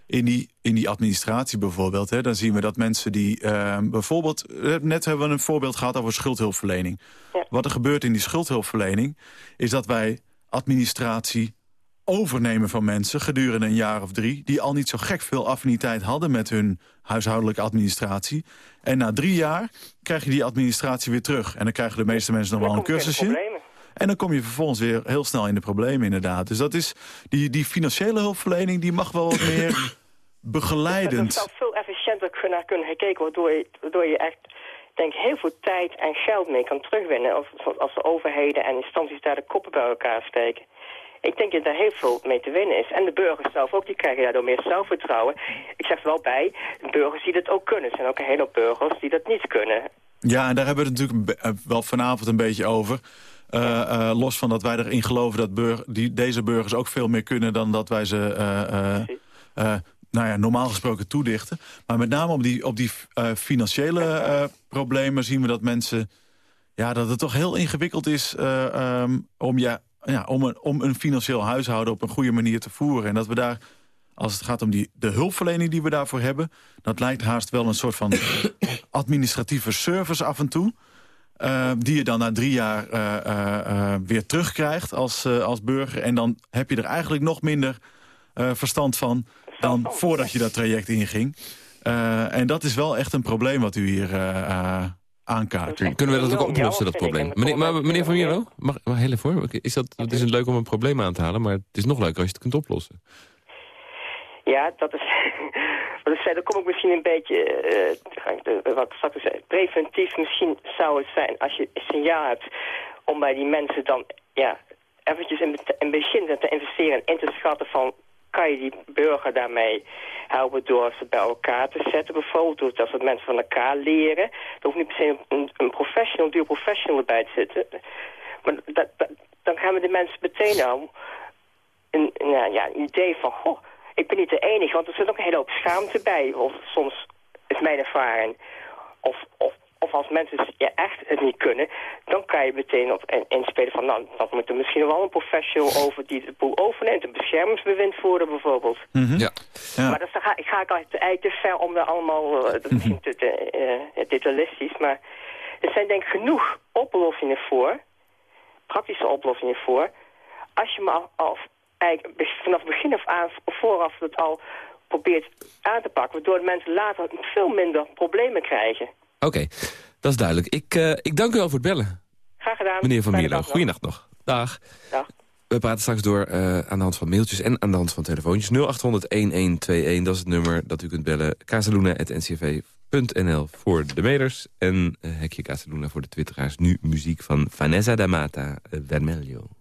in die, in die administratie bijvoorbeeld. Hè, dan zien we dat mensen die eh, bijvoorbeeld... eh, Net hebben we een voorbeeld gehad over schuldhulpverlening. Ja. Wat er gebeurt in die schuldhulpverlening... is dat wij administratie overnemen van mensen gedurende een jaar of drie... die al niet zo gek veel affiniteit hadden met hun huishoudelijke administratie. En na drie jaar krijg je die administratie weer terug. En dan krijgen de meeste mensen nog wel een cursusje. En dan kom je vervolgens weer heel snel in de problemen inderdaad. Dus dat is, die, die financiële hulpverlening die mag wel wat <laughs> meer Er begeleidend. zou veel efficiënter naar kunnen gekeken worden... Waardoor je, waardoor je echt denk, heel veel tijd en geld mee kan terugwinnen... Als, als de overheden en instanties daar de koppen bij elkaar steken. Ik denk dat daar heel veel mee te winnen is. En de burgers zelf ook, die krijgen daardoor meer zelfvertrouwen. Ik zeg er wel bij, burgers die dat ook kunnen. Er zijn ook een hele hoop burgers die dat niet kunnen. Ja, en daar hebben we het natuurlijk eh, wel vanavond een beetje over. Eh, eh, los van dat wij erin geloven dat burg, die, deze burgers ook veel meer kunnen... dan dat wij ze eh, nou ja, normaal gesproken toedichten. Maar met name op die, op die financiële problemen zien we dat mensen... ja, dat het toch heel ingewikkeld is eh, ehm, om, ja, ja, om, een, om een financieel huishouden op een goede manier te voeren. En dat we daar, als het gaat om die, de hulpverlening die we daarvoor hebben... dat lijkt haast wel een soort van <coughs> administratieve service af en toe... Uh, die je dan na drie jaar uh, uh, weer terugkrijgt als, als burger. En dan heb je er eigenlijk nog minder verstand van dan voordat je dat traject inging. en dat is wel echt een probleem wat u hier aankaart. Kunnen we dat ook oplossen, dat probleem? Meneer, maar, meneer Van Mierlo, mag, mag heel even Is dat, het is leuk om een probleem aan te halen, maar het is nog leuker als je het kunt oplossen. Ja, dat is... Wat zei, dan kom ik misschien een beetje... Uh, wat straks zei, preventief misschien zou het zijn als je een signaal hebt... om bij die mensen dan ja, eventjes in het begin te investeren... en in te schatten van kan je die burger daarmee helpen door ze bij elkaar te zetten bijvoorbeeld. Door dat mensen van elkaar leren. Er hoeft niet per se een, een professional, duur professional erbij te zitten. Maar dat, dan gaan we de mensen meteen al een, een, ja, een idee van... Goh, ik ben niet de enige, want er zit ook een hele hoop schaamte bij. Of soms is mijn ervaring. Of, of, of als mensen ja, echt het niet kunnen, dan kan je meteen op inspelen van, nou, dat moet er misschien wel een professional over die de boel overneemt, een beschermingsbewind voeren bijvoorbeeld. Mhm. ja. ja. Maar dat ga, ik ga ik eigenlijk te ver om daar allemaal, uh, dat is misschien te, uh, detailistisch, maar er zijn denk ik genoeg oplossingen voor, praktische oplossingen voor, als je maar al, eigenlijk vanaf begin af aan, vooraf het al probeert aan te pakken, waardoor mensen later veel minder problemen krijgen. Oké, dat is duidelijk. Ik, uh, ik dank u wel voor het bellen. Graag gedaan. Meneer Van Mierlo, goeienacht nog. Dag. Dag. We praten straks door uh, aan de hand van mailtjes en aan de hand van telefoontjes. 0800-1121, dat is het nummer dat u kunt bellen. casaluna.ncv.nl voor de mailers. En uh, hekje Casaluna voor de twitteraars. Nu muziek van Vanessa D'Amata, Vermelho.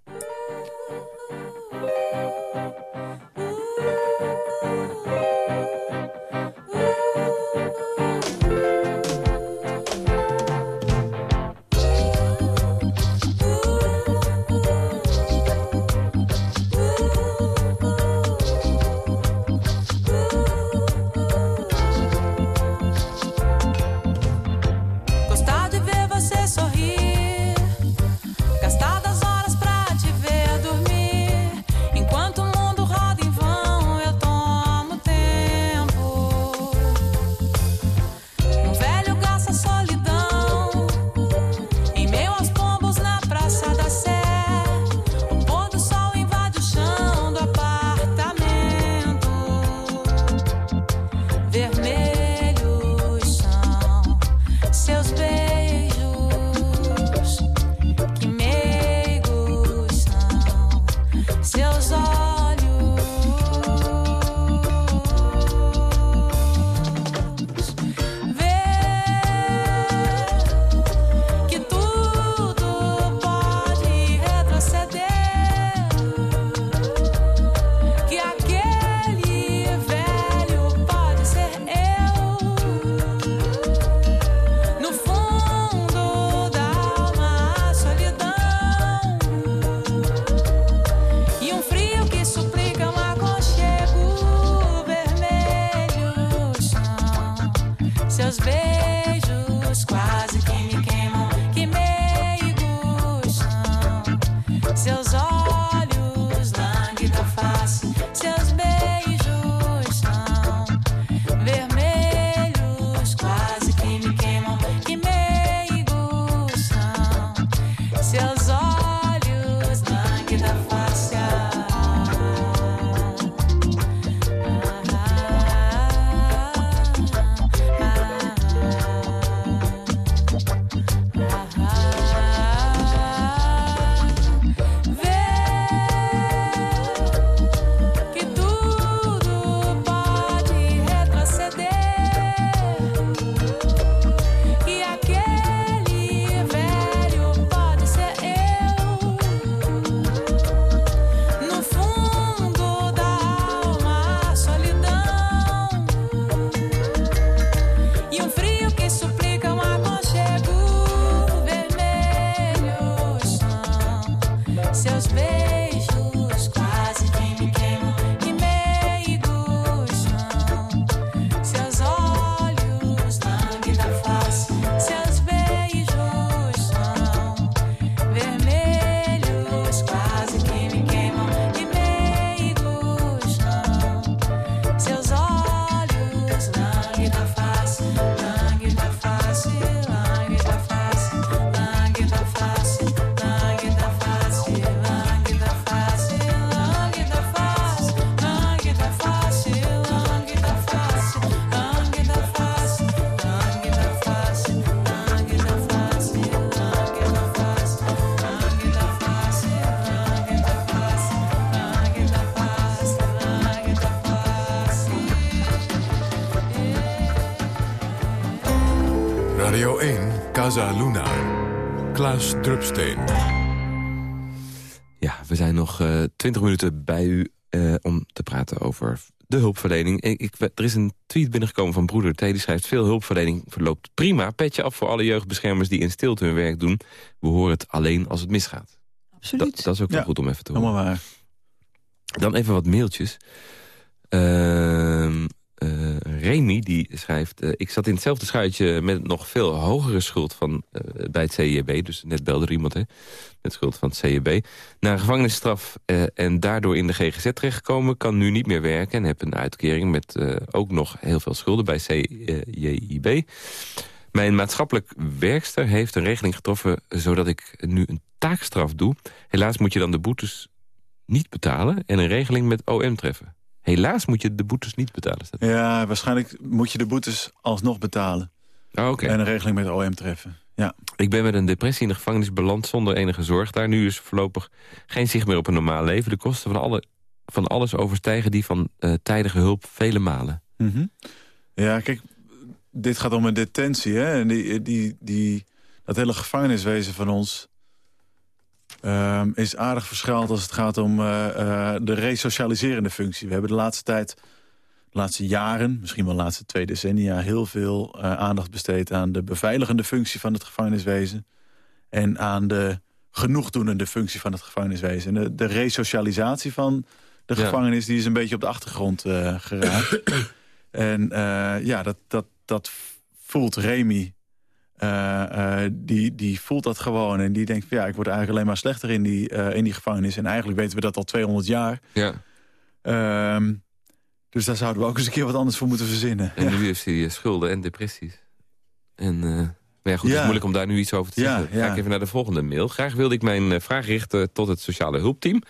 Ja, we zijn nog eh, twintig minuten bij u eh, om te praten over de hulpverlening. Ik, ik- er is een tweet binnengekomen van broeder T. Die schrijft... veel hulpverlening verloopt prima. Petje af voor alle jeugdbeschermers die in stilte hun werk doen. We horen het alleen als het misgaat. Absoluut. Dat, dat is ook wel Ja, goed om even te horen. Helemaal waar. Dan even wat mailtjes. Ehm eh, Remy die schrijft... eh, ik zat in hetzelfde schuitje met nog veel hogere schuld van, eh, bij het CJB. Dus net belde er iemand hè, met schuld van het CJB. Na een gevangenisstraf en daardoor in de GGZ terechtgekomen... kan nu niet meer werken en heb een uitkering met ook nog heel veel schulden bij CJIB. Mijn maatschappelijk werkster heeft een regeling getroffen... zodat ik nu een taakstraf doe. Helaas moet je dan de boetes niet betalen... en een regeling met OM treffen. Helaas moet je de boetes niet betalen. staat. Ja, waarschijnlijk moet je de boetes alsnog betalen. Oh, oké. En een regeling met OM treffen. Ja. Ik ben met een depressie in de gevangenis beland zonder enige zorg daar. Nu is voorlopig geen zicht meer op een normaal leven. De kosten van, alle, van alles overstijgen die van eh, tijdige hulp vele malen. Mhm. Ja, kijk, dit gaat om een detentie. Hè? En die, die, die, dat hele gevangeniswezen van ons ehm, is aardig verschaald als het gaat om eh, eh, de resocialiserende functie. We hebben de laatste tijd, de laatste jaren, misschien wel de laatste twee decennia... heel veel eh, aandacht besteed aan de beveiligende functie van het gevangeniswezen... en aan de genoegdoenende functie van het gevangeniswezen. En de, de resocialisatie van de Ja. gevangenis die is een beetje op de achtergrond geraakt. <coughs> En ja, dat, dat, dat voelt Remy. Eh, eh, die, die voelt dat gewoon. En die denkt, van, ja, ik word eigenlijk alleen maar slechter in die, eh, in die gevangenis. En eigenlijk weten we dat al 200 jaar. Ja. Ehm, dus daar zouden we ook eens een keer wat anders voor moeten verzinnen. En nu heeft hij schulden en depressies. En, maar ja, goed, het is moeilijk om daar nu iets over te zeggen. ja. Ga ik even naar de volgende mail. Graag wilde ik mijn vraag richten tot het sociale hulpteam.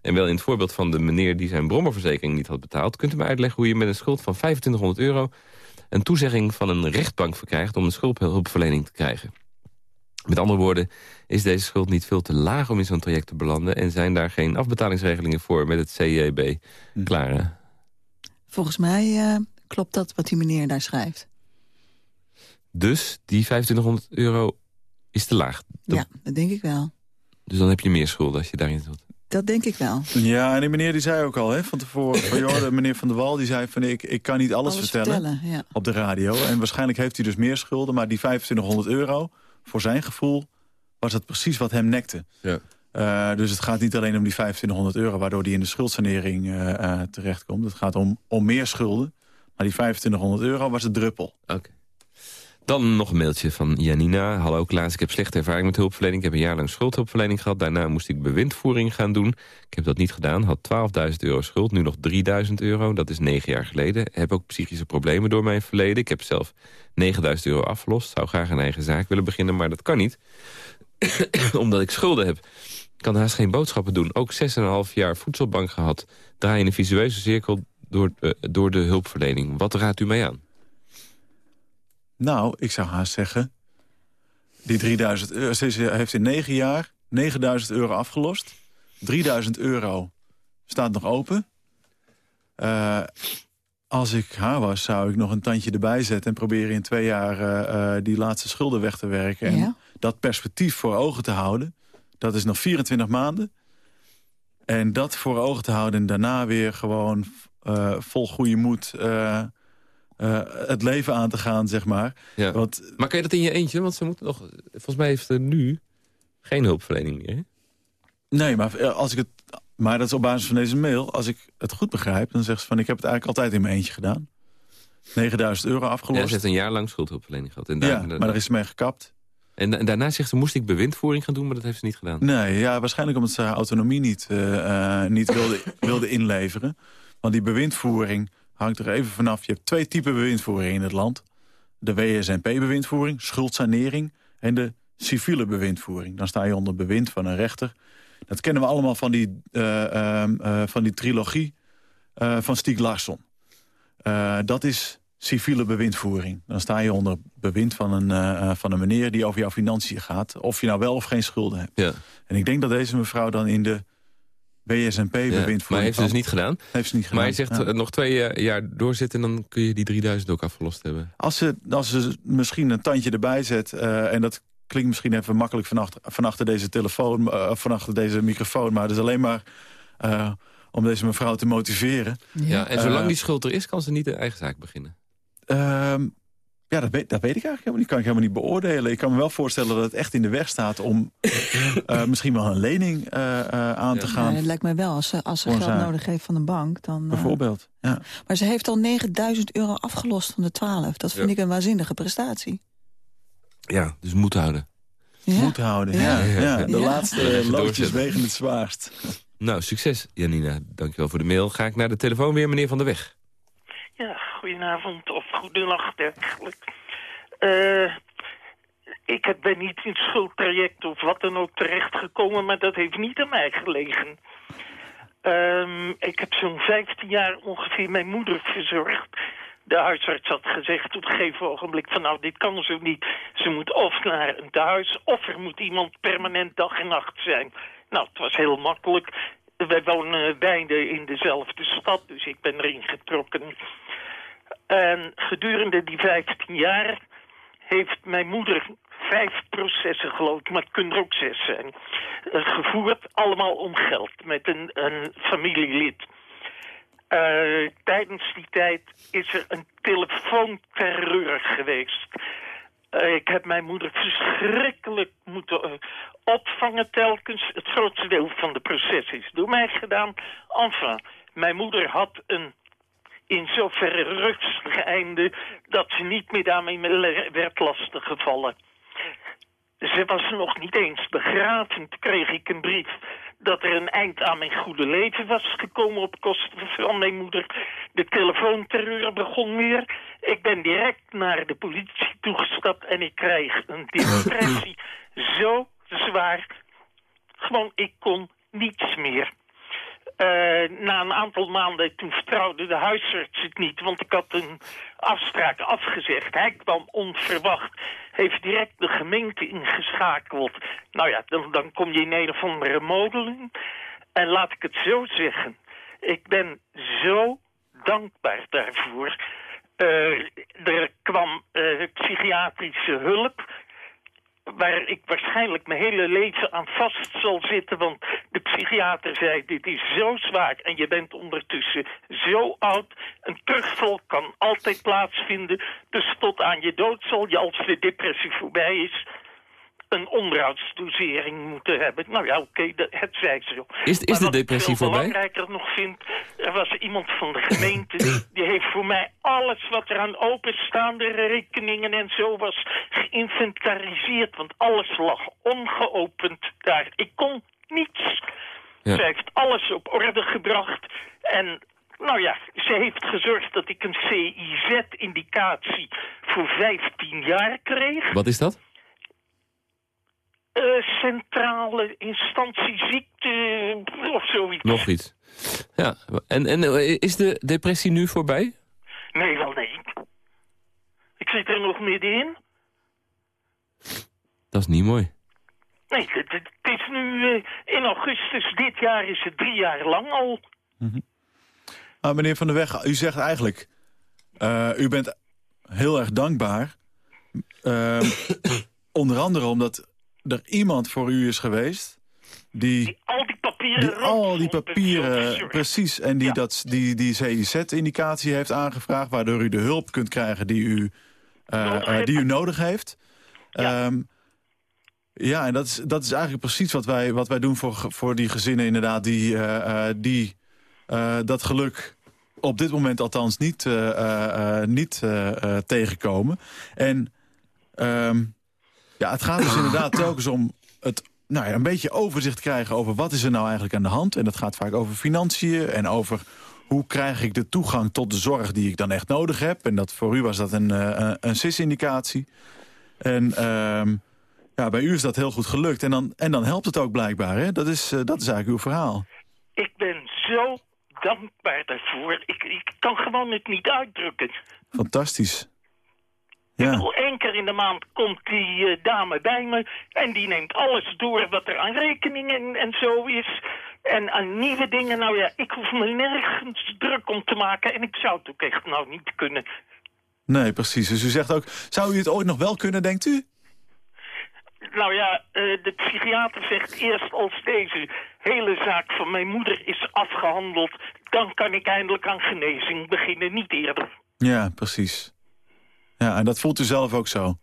En wel in het voorbeeld van de meneer die zijn brommerverzekering niet had betaald. Kunt u me uitleggen hoe je met een schuld van 2500 euro... een toezegging van een rechtbank verkrijgt om een schuldhulpverlening te krijgen? Met andere woorden, is deze schuld niet veel te laag om in zo'n traject te belanden... en zijn daar geen afbetalingsregelingen voor met het CJB? Hm. Klaar, hè? Volgens mij eh, klopt dat wat die meneer daar schrijft. Dus die 2500 euro is te laag. Dat- Ja, dat denk ik wel. Dus dan heb je meer schulden als je daarin doet. Dat denk ik wel. Ja, en die meneer die zei ook al hè, van tevoren... Van, joh, de meneer Van der Wal die zei van ik, ik kan niet alles, vertellen, ja. op de radio. En waarschijnlijk heeft hij dus meer schulden. Maar die 2500 euro, voor zijn gevoel, was het precies wat hem nekte. Ja. Eh, dus het gaat niet alleen om die 2500 euro... waardoor hij in de schuldsanering eh, eh, terechtkomt. Het gaat om, om meer schulden. Maar die 2500 euro was de druppel. Oké. Dan nog een mailtje van Janina. Hallo Klaas, ik heb slechte ervaring met hulpverlening. Ik heb een jaar lang schuldhulpverlening gehad. Daarna moest ik bewindvoering gaan doen. Ik heb dat niet gedaan. Had 12.000 euro schuld, nu nog 3.000 euro. Dat is negen jaar geleden. Heb ook psychische problemen door mijn verleden. Ik heb zelf 9.000 euro afgelost. Zou graag een eigen zaak willen beginnen, maar dat kan niet. <coughs> Omdat ik schulden heb. Kan haast geen boodschappen doen. Ook 6,5 jaar voedselbank gehad. Draai in een visueuze cirkel door, eh, door de hulpverlening. Wat raadt u mij aan? Nou, ik zou haast zeggen... die 3000 euro, ze heeft in negen jaar 9000 euro afgelost. 3000 euro staat nog open. Eh, als ik haar was, zou ik nog een tandje erbij zetten... en proberen in twee jaar eh, eh, die laatste schulden weg te werken. En Ja. dat perspectief voor ogen te houden. Dat is nog 24 maanden. En dat voor ogen te houden en daarna weer gewoon vol goede moed... eh, het leven aan te gaan, zeg maar. Ja. Want Maar kan je dat in je eentje? Want ze moeten nog... Volgens mij heeft er nu geen hulpverlening meer. hè? Nee, maar eh, als ik het. Maar dat is op basis van deze mail. Als ik het goed begrijp, dan zegt ze van ik heb het eigenlijk altijd in mijn eentje gedaan. 9000 euro Ja, ze afgelost. heeft een jaar lang schuldhulpverlening gehad. En, Ja, maar daar is ze mee gekapt. en, en daarna zegt ze, moest ik bewindvoering gaan doen, maar dat heeft ze niet gedaan. Nee, ja, waarschijnlijk omdat ze haar autonomie niet, eh, niet wilde, <laughs> wilde inleveren. Want die bewindvoering hangt er even vanaf. Je hebt twee typen bewindvoering in het land. De WSNP-bewindvoering, schuldsanering... en de civiele bewindvoering. Dan sta je onder bewind van een rechter. Dat kennen we allemaal van die, eh, ehm, eh, van die trilogie eh, van Stieg Larsson. Dat is civiele bewindvoering. Dan sta je onder bewind van een, van een meneer die over jouw financiën gaat. Of je nou wel of geen schulden hebt. Ja. En ik denk dat deze mevrouw dan in de WSNP-bewind... Ja, maar heeft ze dus niet gedaan. Heeft ze niet gedaan. Maar je zegt ja. eh, nog twee eh, jaar doorzitten... en dan kun je die 3000 ook afgelost hebben. Als ze, als ze misschien een tandje erbij zet... eh, en dat klinkt misschien even makkelijk van achter, van achter deze telefoon... eh, van achter deze microfoon, maar het is alleen maar... eh, om deze mevrouw te motiveren. Ja. en zolang Eh, die schuld er is, kan ze niet de eigen zaak beginnen. Ja, dat weet, dat weet ik eigenlijk helemaal niet. kan ik helemaal niet beoordelen. Ik kan me wel voorstellen dat het echt in de weg staat... om eh, misschien wel een lening eh, eh, aan te Ja, gaan. het lijkt mij wel, als ze, als ze geld nodig heeft van de bank... dan. eh, Bijvoorbeeld. Ja. maar ze heeft al 9000 euro afgelost van de 12. Dat vind Ja. ik een waanzinnige prestatie. Ja, dus moet houden. Ja. Moed houden, ja. Ja, ja, ja, ja. De Ja. laatste loodjes wegen het zwaarst. Nou, succes Janina. Dankjewel voor de mail. Ga ik naar de telefoon weer, meneer Van der Weg. Ja, goedenavond of goedenacht eigenlijk. Eh, ik ben niet in het of wat dan ook terechtgekomen, maar dat heeft niet aan mij gelegen. Ehm, ik heb zo'n 15 jaar ongeveer mijn moeder verzorgd. De huisarts had gezegd op een gegeven ogenblik van nou, dit kan zo niet. Ze moet of naar een thuis of er moet iemand permanent dag en nacht zijn. Nou, het was heel makkelijk. Wij wonen beide in dezelfde stad, dus ik ben erin getrokken. En gedurende die 15 jaar heeft mijn moeder vijf processen, geloof ik, maar het kunnen er ook zes zijn, eh, gevoerd. Allemaal om geld met een, een familielid. Eh, tijdens die tijd is er een telefoonterreur geweest. Eh, ik heb mijn moeder verschrikkelijk moeten opvangen telkens. Het grootste deel van de proces is door mij gedaan. Enfin, mijn moeder had een in zoverre rustig einde dat ze niet meer daarmee me- werd lastiggevallen. Ze was nog niet eens begraven. Toen kreeg ik een brief dat er een eind aan mijn goede leven was gekomen op kosten van mijn moeder. De telefoonterreur begon weer. Ik ben direct naar de politie toegestapt en ik krijg een depressie <laughs> zo zwaar. Gewoon, ik kon niets meer. Eh, na een aantal maanden, toen vertrouwde de huisarts het niet, want ik had een afspraak afgezegd. Hij kwam onverwacht, heeft direct de gemeente ingeschakeld. Nou ja, dan, dan kom je in een of andere modeling. En laat ik het zo zeggen, ik ben zo dankbaar daarvoor. Eh, er kwam eh, psychiatrische hulp waar ik waarschijnlijk mijn hele leven aan vast zal zitten. Want de psychiater zei, dit is zo zwaar en je bent ondertussen zo oud. Een terugval kan altijd plaatsvinden. Dus tot aan je dood zal je, als de depressie voorbij is... een onderhoudsdosering moeten hebben. Nou ja, oké, het zij zo. Is- is de wat ik depressie veel voorbij? belangrijker nog vind... er was iemand van de gemeente... die heeft voor mij alles wat er aan openstaande rekeningen en zo was... geïnventariseerd, want alles lag ongeopend daar. Ik kon niets. Ja. Ze heeft alles op orde gebracht. En nou ja, ze heeft gezorgd dat ik een CIZ-indicatie voor 15 jaar kreeg. Wat is dat? Eh, centrale instantie ziekte of zoiets. Nog iets. Ja, en, en eh, is de depressie nu voorbij? Nee, wel nee. Ik zit er nog middenin. Dat is niet mooi. Nee, het, het- het is nu eh, in augustus dit jaar is het drie jaar lang al. Maar meneer Van der Weg, u zegt eigenlijk... eh, u bent heel erg dankbaar. eh, <coughs> onder andere omdat er iemand voor u is geweest... die, Al die papieren... die al die papieren, precies... en die, Ja. dat, die, die CIZ-indicatie heeft aangevraagd... waardoor u de hulp kunt krijgen die u, eh, Nodig eh, die u nodig heeft. Ja. Ehm, ja, en dat is, dat is eigenlijk precies wat wij, wat wij doen voor, voor die gezinnen inderdaad... die, eh, die dat geluk op dit moment althans niet, niet tegenkomen. En ehm, ja, het gaat dus inderdaad <clears throat> telkens om het nou ja, een beetje overzicht krijgen over wat is er nou eigenlijk aan de hand. En dat gaat vaak over financiën en over hoe krijg ik de toegang tot de zorg die ik dan echt nodig heb. En dat, voor u was dat een, eh, een CIS-indicatie. En ehm, ja, bij u is dat heel goed gelukt. En dan, en dan helpt het ook blijkbaar. Hè? Dat, is, eh, dat is eigenlijk uw verhaal. Ik ben zo dankbaar daarvoor. Ik, ik kan gewoon het niet uitdrukken. Fantastisch. Bedoel, één keer in de maand komt die eh, dame bij me... en die neemt alles door wat er aan rekeningen en zo is... En aan nieuwe dingen, nou ja, ik hoef me nergens druk om te maken... en ik zou het ook echt nou niet kunnen. Nee, precies. Dus u zegt ook, zou u het ooit nog wel kunnen, denkt u? Nou ja, eh, de psychiater zegt eerst als deze hele zaak van mijn moeder is afgehandeld... dan kan ik eindelijk aan genezing beginnen, niet eerder. Ja, precies. Ja, en dat voelt u zelf ook zo?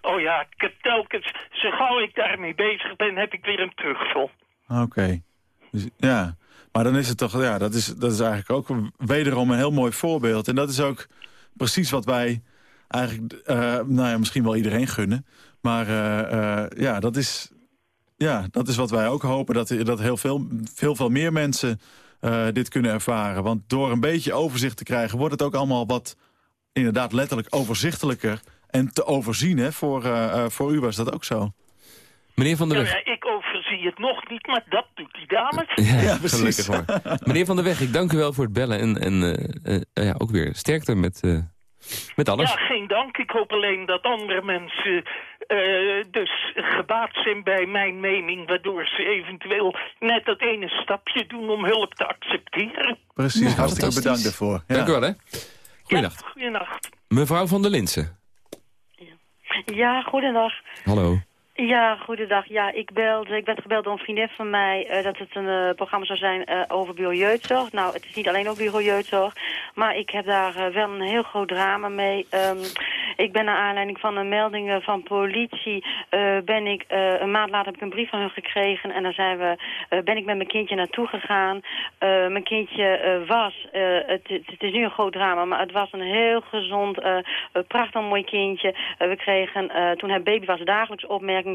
Oh ja, ik heb telkens, zo gauw ik daarmee bezig ben, heb ik weer een terugval. Oké. Dus, ja, maar dan is het toch, ja, dat is, dat is eigenlijk ook wederom een heel mooi voorbeeld. En dat is ook precies wat wij eigenlijk, eh, nou ja, misschien wel iedereen gunnen. Maar eh, eh, ja, dat is, ja, dat is wat wij ook hopen, dat, dat heel veel, veel, veel meer mensen dit kunnen ervaren. Want door een beetje overzicht te krijgen, wordt het ook allemaal wat inderdaad letterlijk overzichtelijker en te overzien. Hè? Voor, eh, eh, voor u was dat ook zo. Meneer Van der Nou Weg. ja, ik overzie het nog niet, maar dat doet die dames. Ja, precies. gelukkig maar. Meneer Van der Weg, ik dank u wel voor het bellen. En, en eh, eh, ja, ook weer sterkte met, eh, met alles. Ja, geen dank. Ik hoop alleen dat andere mensen eh, dus gebaat zijn bij mijn mening... waardoor ze eventueel net dat ene stapje doen om hulp te accepteren. Precies, Nou, hartstikke bedankt daarvoor. Ja. Dank u wel, hè. Goeiedag. Ja. Mevrouw van der Linsen. Ja, goedendag. Hallo. Ja, goedendag. Ja, ik belde, ik werd gebeld door een vriendin van mij eh, dat het een eh, programma zou zijn eh, over bureaujeugdzorg. Nou, het is niet alleen over bureaujeugdzorg, maar ik heb daar wel een heel groot drama mee. Ehm, ik ben naar aanleiding van een melding van politie, ben ik, een maand later heb ik een brief van hun gekregen en daar zijn we, ben ik met mijn kindje naartoe gegaan. Mijn kindje was, het, het, is nu een groot drama, maar het was een heel gezond, prachtig mooi kindje. We kregen, toen hij baby was, dagelijks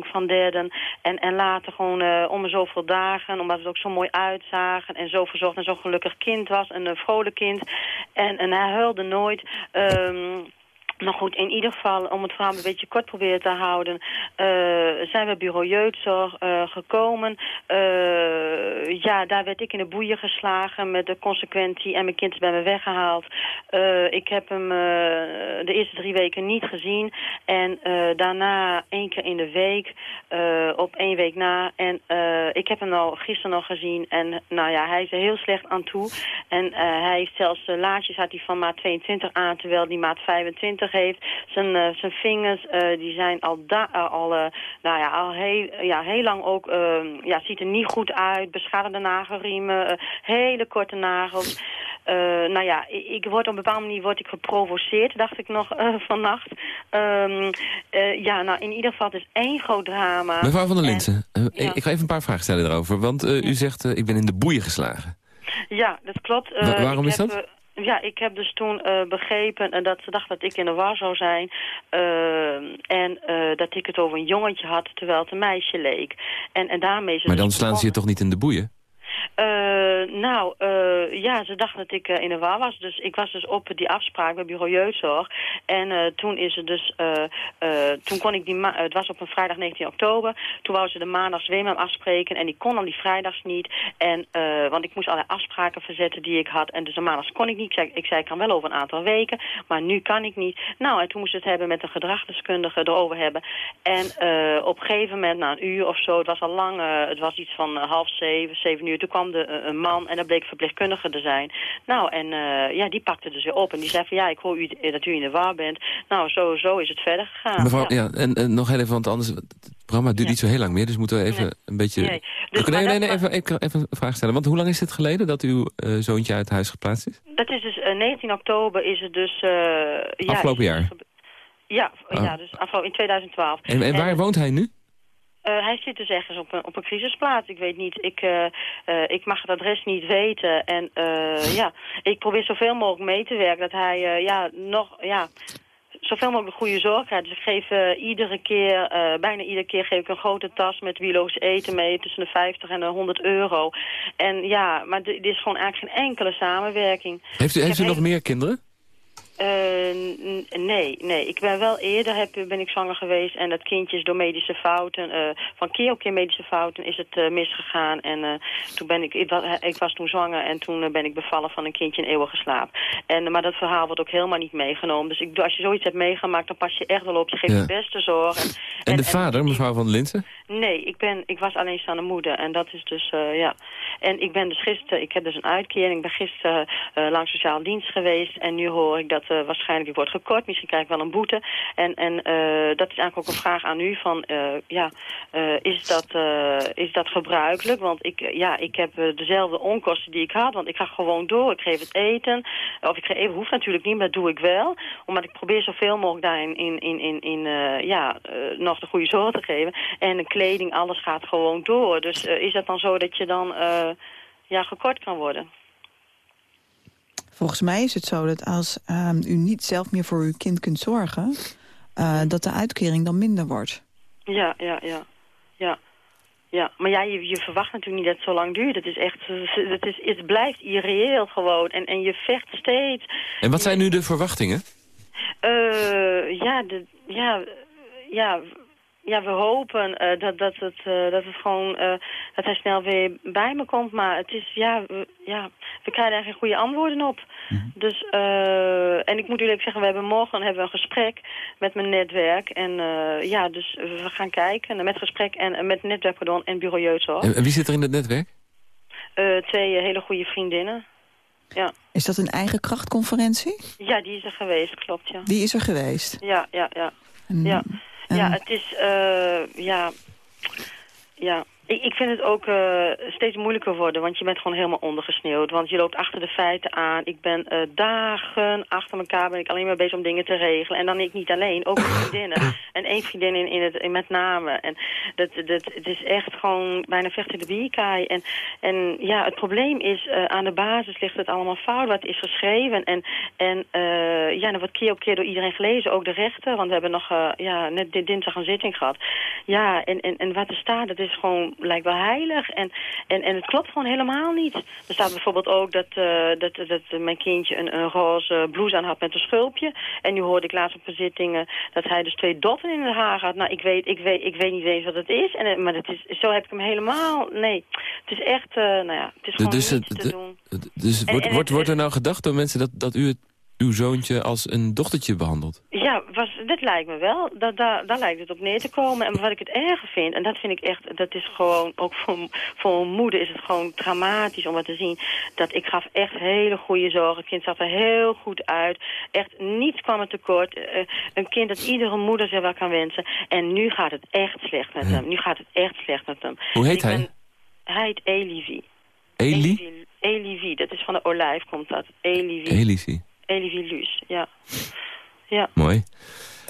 van derden. En, en later gewoon eh, om zoveel dagen, omdat het ook zo mooi uitzagen en zo verzorgd en zo'n gelukkig kind was. Een vrolijk kind. En, en hij huilde nooit. Ehm maar goed, in ieder geval, om het verhaal een beetje kort proberen te houden... eh, zijn we bureau jeugdzorg eh, gekomen. Eh, ja, daar werd ik in de boeien geslagen met de consequentie... en mijn kind is bij me weggehaald. Eh, ik heb hem de eerste drie weken niet gezien. En daarna één keer in de week, op één week na. En ik heb hem al gisteren nog gezien. En nou ja, hij is er heel slecht aan toe. En hij heeft zelfs laadjes had hij van maat 22 aan... terwijl die maat 25 heeft. Zijn, uh, zijn vingers uh, die zijn al, da uh, al, nou ja, al heel, ja, heel lang ook... Uh, ja, ziet er niet goed uit. Beschadigde nagelriemen. Hele korte nagels. Uh, nou ja, ik, word op een bepaalde manier word ik geprovoceerd, dacht ik nog uh, <laughs> vannacht. Um, uh, ja, nou in ieder geval, het is één groot drama. Mevrouw van der Linsen, en, ja. ik, ga even een paar vragen stellen daarover. Want u zegt, ik ben in de boeien geslagen. Ja, dat klopt. Wa waarom is heb, dat? Ja, ik heb dus toen uh, begrepen uh, dat ze dacht dat ik in de war zou zijn. Uh, en dat ik het over een jongetje had, terwijl het een meisje leek. En, en daarmee maar dan slaan ze je toch niet in de boeien? Uh, nou, uh, ja, ze dachten dat ik uh, in de war was. Dus ik was dus op die afspraak bij bureau jeugdzorg. En toen is het dus, toen kon ik die, het was op een vrijdag 19 oktober. Toen wou ze de met me afspreken. En ik kon dan die vrijdags niet. En, want ik moest allerlei afspraken verzetten die ik had. En dus de maandags kon ik niet. Ik zei, ik zei, ik kan wel over een aantal weken. Maar nu kan ik niet. Nou, en toen moest het hebben met een gedragsdeskundige erover hebben. En op een gegeven moment, na een uur of zo, het was al lang, het was iets van half zeven, zeven uur. Toen kwam de, uh, een man en dat bleek verpleegkundige te zijn. Nou, en uh, ja, die pakte dus weer op. En die zei van, ja, ik hoor u, dat u in de war bent. Nou, zo, zo is het verder gegaan. Mevrouw, ja, ja en, en, nog heel even, want anders... Het programma duurt ja. niet zo heel lang meer, dus moeten we even nee. een beetje... Nee, dus, nee, nee, nee even, even, even een vraag stellen. Want hoe lang is het geleden dat uw uh, zoontje uit huis geplaatst is? Dat is dus 19 oktober is het dus... ja, Afgelopen jaar? Ja, oh. ja, dus afgelopen in 2012. En, en waar en, woont hij nu? Uh, hij zit dus ergens op een, op een crisisplaats. Ik weet niet, ik, uh, uh, ik mag het adres niet weten. En ja, ik probeer zoveel mogelijk mee te werken dat hij ja, nog, ja, zoveel mogelijk goede zorg krijgt. Dus ik geef iedere keer, bijna iedere keer geef ik een grote tas met biologisch eten mee. Tussen de 50 en de 100 euro. En ja, maar dit is gewoon eigenlijk geen enkele samenwerking. Heeft u, heeft u nog meer kinderen? Eh, nee, nee. Ik ben wel eerder heb, ben ik zwanger geweest en dat kindje is door medische fouten, eh, van keer op keer medische fouten, is het eh, misgegaan. En toen ben ik, ik, wa- ik was toen zwanger en toen ben ik bevallen van een kindje in eeuwige slaap. En, maar dat verhaal wordt ook helemaal niet meegenomen. Dus ik, als je zoiets hebt meegemaakt, dan pas je echt wel op. Je geeft Ja. de beste zorg. En, En de vader, mevrouw van Linsen? Nee, ik, ben, ik was alleenstaande moeder. En dat is dus, ja. En ik ben dus gisteren, ik heb dus een uitkering. Ik ben gisteren langs sociaal dienst geweest. En nu hoor ik dat eh, waarschijnlijk ik word gekort. Misschien krijg ik wel een boete. En, en eh, dat is eigenlijk ook een vraag aan u van, eh, ja, is, dat, is dat gebruikelijk? Want ik, ja, ik heb dezelfde onkosten die ik had. Want ik ga gewoon door. Ik geef het eten. Of ik geef eten, hoeft natuurlijk niet, maar dat doe ik wel. Omdat ik probeer zoveel mogelijk daarin in, in, in, in, ja, nog de goede zorg te geven. En de kleding, alles gaat gewoon door. Dus is het dan zo dat je dan ja, gekort kan worden? Volgens mij is het zo dat als ehm, u niet zelf meer voor uw kind kunt zorgen... eh, dat de uitkering dan minder wordt. Ja, ja, ja. Ja. Ja, maar ja, je, je verwacht natuurlijk niet dat het zo lang duurt. Het is echt, het, is, het blijft irreëel gewoon. En, en je vecht steeds. En wat zijn nu de verwachtingen? Eh, ja, de, ja, ja, ja, we hopen eh, dat, dat, het, eh, dat het gewoon, eh, dat hij snel weer bij me komt. Maar het is, ja, we, ja, we krijgen daar geen goede antwoorden op. Dus, eh, en ik moet eerlijk zeggen, we hebben morgen hebben we een gesprek met mijn netwerk. En eh, ja, dus we gaan kijken met gesprek en met netwerk, pardon, en bureau jeugdzorg. En, en wie zit er in het netwerk? Eh, twee hele goede vriendinnen. Ja. Is dat een eigen krachtconferentie? ja, die is er geweest, klopt, ja. Die is er geweest. Ja, ja, ja. En- Ja, ja het is, eh, ja, ja. Ik, vind het ook eh, steeds moeilijker worden, want je bent gewoon helemaal ondergesneeuwd. Want je loopt achter de feiten aan. Ik ben eh, dagen achter elkaar ben ik alleen maar bezig om dingen te regelen. En dan ik niet alleen, ook vriendinnen. <laughs> En één vriendin in, in het, in met name. En dat, dat, het is echt gewoon bijna vechten de bierkaai. En, en ja, het probleem is, eh, aan de basis ligt het allemaal fout wat is geschreven. En, en ja, dan wordt keer op keer door iedereen gelezen, ook de rechter. Want we hebben nog ja, net dit dinsdag een zitting gehad. Ja, en, en, en wat er staat, dat is gewoon, lijkt wel heilig. En, en, en het klopt gewoon helemaal niet. Er staat bijvoorbeeld ook dat, eh, dat, dat mijn kindje een, een roze blouse aan had met een schulpje. En nu hoorde ik laatst op een zitting eh, dat hij dus twee dotten in het haar had. Nou, ik weet, ik weet, ik weet niet eens wat het is. En, eh, maar het is, zo heb ik hem helemaal... Nee, het is echt, nou ja, het is gewoon dus niets het- te doen. Dus En- wordt, en wordt, wordt er nou gedacht door mensen dat, dat u het, uw zoontje als een dochtertje behandelt? Ja, was, dit lijkt me wel. Daar, daar lijkt het op neer te komen. En wat ik het erger vind, en dat vind ik echt, dat is gewoon, ook voor, voor een moeder is het gewoon dramatisch om wat te zien. Dat ik gaf echt hele goede zorg. Het kind zag er heel goed uit. Echt niets kwam er tekort. Eh, een kind dat iedere moeder zich wel kan wensen. En nu gaat het echt slecht met hem. Nu gaat het echt slecht met hem. Hoe heet Ik hij? ben- hij heet Elivi. Eli? Elivi, dat is van de olijf komt dat. Elivi. Elisie. Elivi Luus, ja. Ja. Mooi.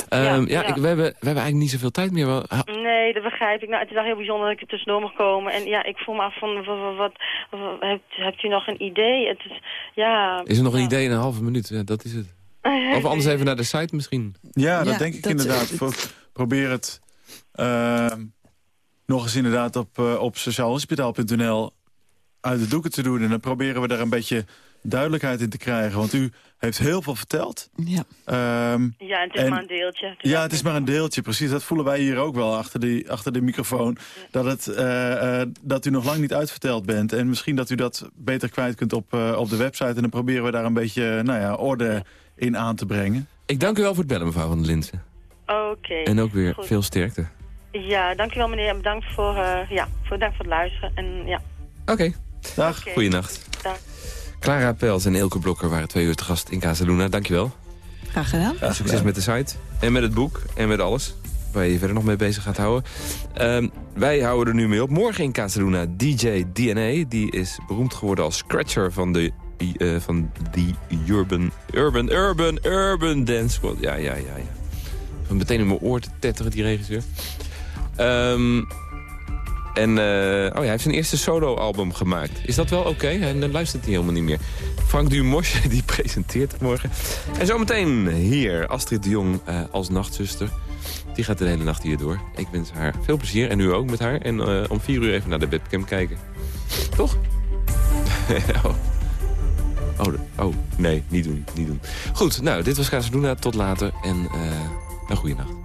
Ehm, ja, ja. Ik, we, hebben, we hebben eigenlijk niet zoveel tijd meer. Wel- ha- Nee, dat begrijp ik. Nou, het is wel heel bijzonder dat ik er tussendoor mag komen. En ja, ik voel me af van, wat, wat, wat- wat- hebt, hebt u nog een idee? Het is, ja... Is er nog een idee in een halve minuut? Ja, dat is het. <laughs> Of anders even naar de site misschien. Ja, dat Ja, denk ik dat- inderdaad. Pro- probeer het ehm, nog eens inderdaad op, eh, op sociaalhospitaal.nl uit de doeken te doen. En dan proberen we daar een beetje duidelijkheid in te krijgen. Want u heeft heel veel verteld. Ja. Ehm, Ja, en het is En- maar een deeltje. Ja, het is maar een deeltje, precies. Dat voelen wij hier ook wel achter, die, achter de microfoon. Dat, het, eh, eh, dat u nog lang niet uitverteld bent. En misschien dat u dat beter kwijt kunt op, eh, op de website. En dan proberen we daar een beetje nou ja, orde in aan te brengen. Ik dank u wel voor het bellen, mevrouw van der Linsen. Oké. En ook weer Goed. veel sterkte. Ja, dankjewel meneer. En bedankt voor, eh, ja, voor, dank voor het luisteren. En ja, Oké, Dag. oké. goeienacht. Dag. Clara Pels en Elke Blokker waren twee uur te gast in Casaluna. Dankjewel. Graag gedaan. Succes met de site en met het boek en met alles. Waar je je verder nog mee bezig gaat houden. Ehm, wij houden er nu mee op. Morgen in Casaluna DJ DNA. Die is beroemd geworden als scratcher van de, eh, van de Urban, Urban, Urban, Urban Dance Squad. Ja, ja, ja, ja. Van meteen in mijn oor te tetteren, die regisseur. Ehm, en eh, oh ja, hij heeft zijn eerste solo-album gemaakt. Is dat wel oké? En dan luistert hij helemaal niet meer. Frank Dumos, <laughs> die presenteert morgen. En zometeen hier Astrid de Jong eh, als nachtzuster. Die gaat de hele nacht hier door. Ik wens haar veel plezier en u ook met haar. En eh, om vier uur even naar de webcam kijken. Toch? <laughs> Oh. Oh, oh, nee, niet doen, niet doen. Goed, nou, dit was Casaluna. Tot later en een goede nacht.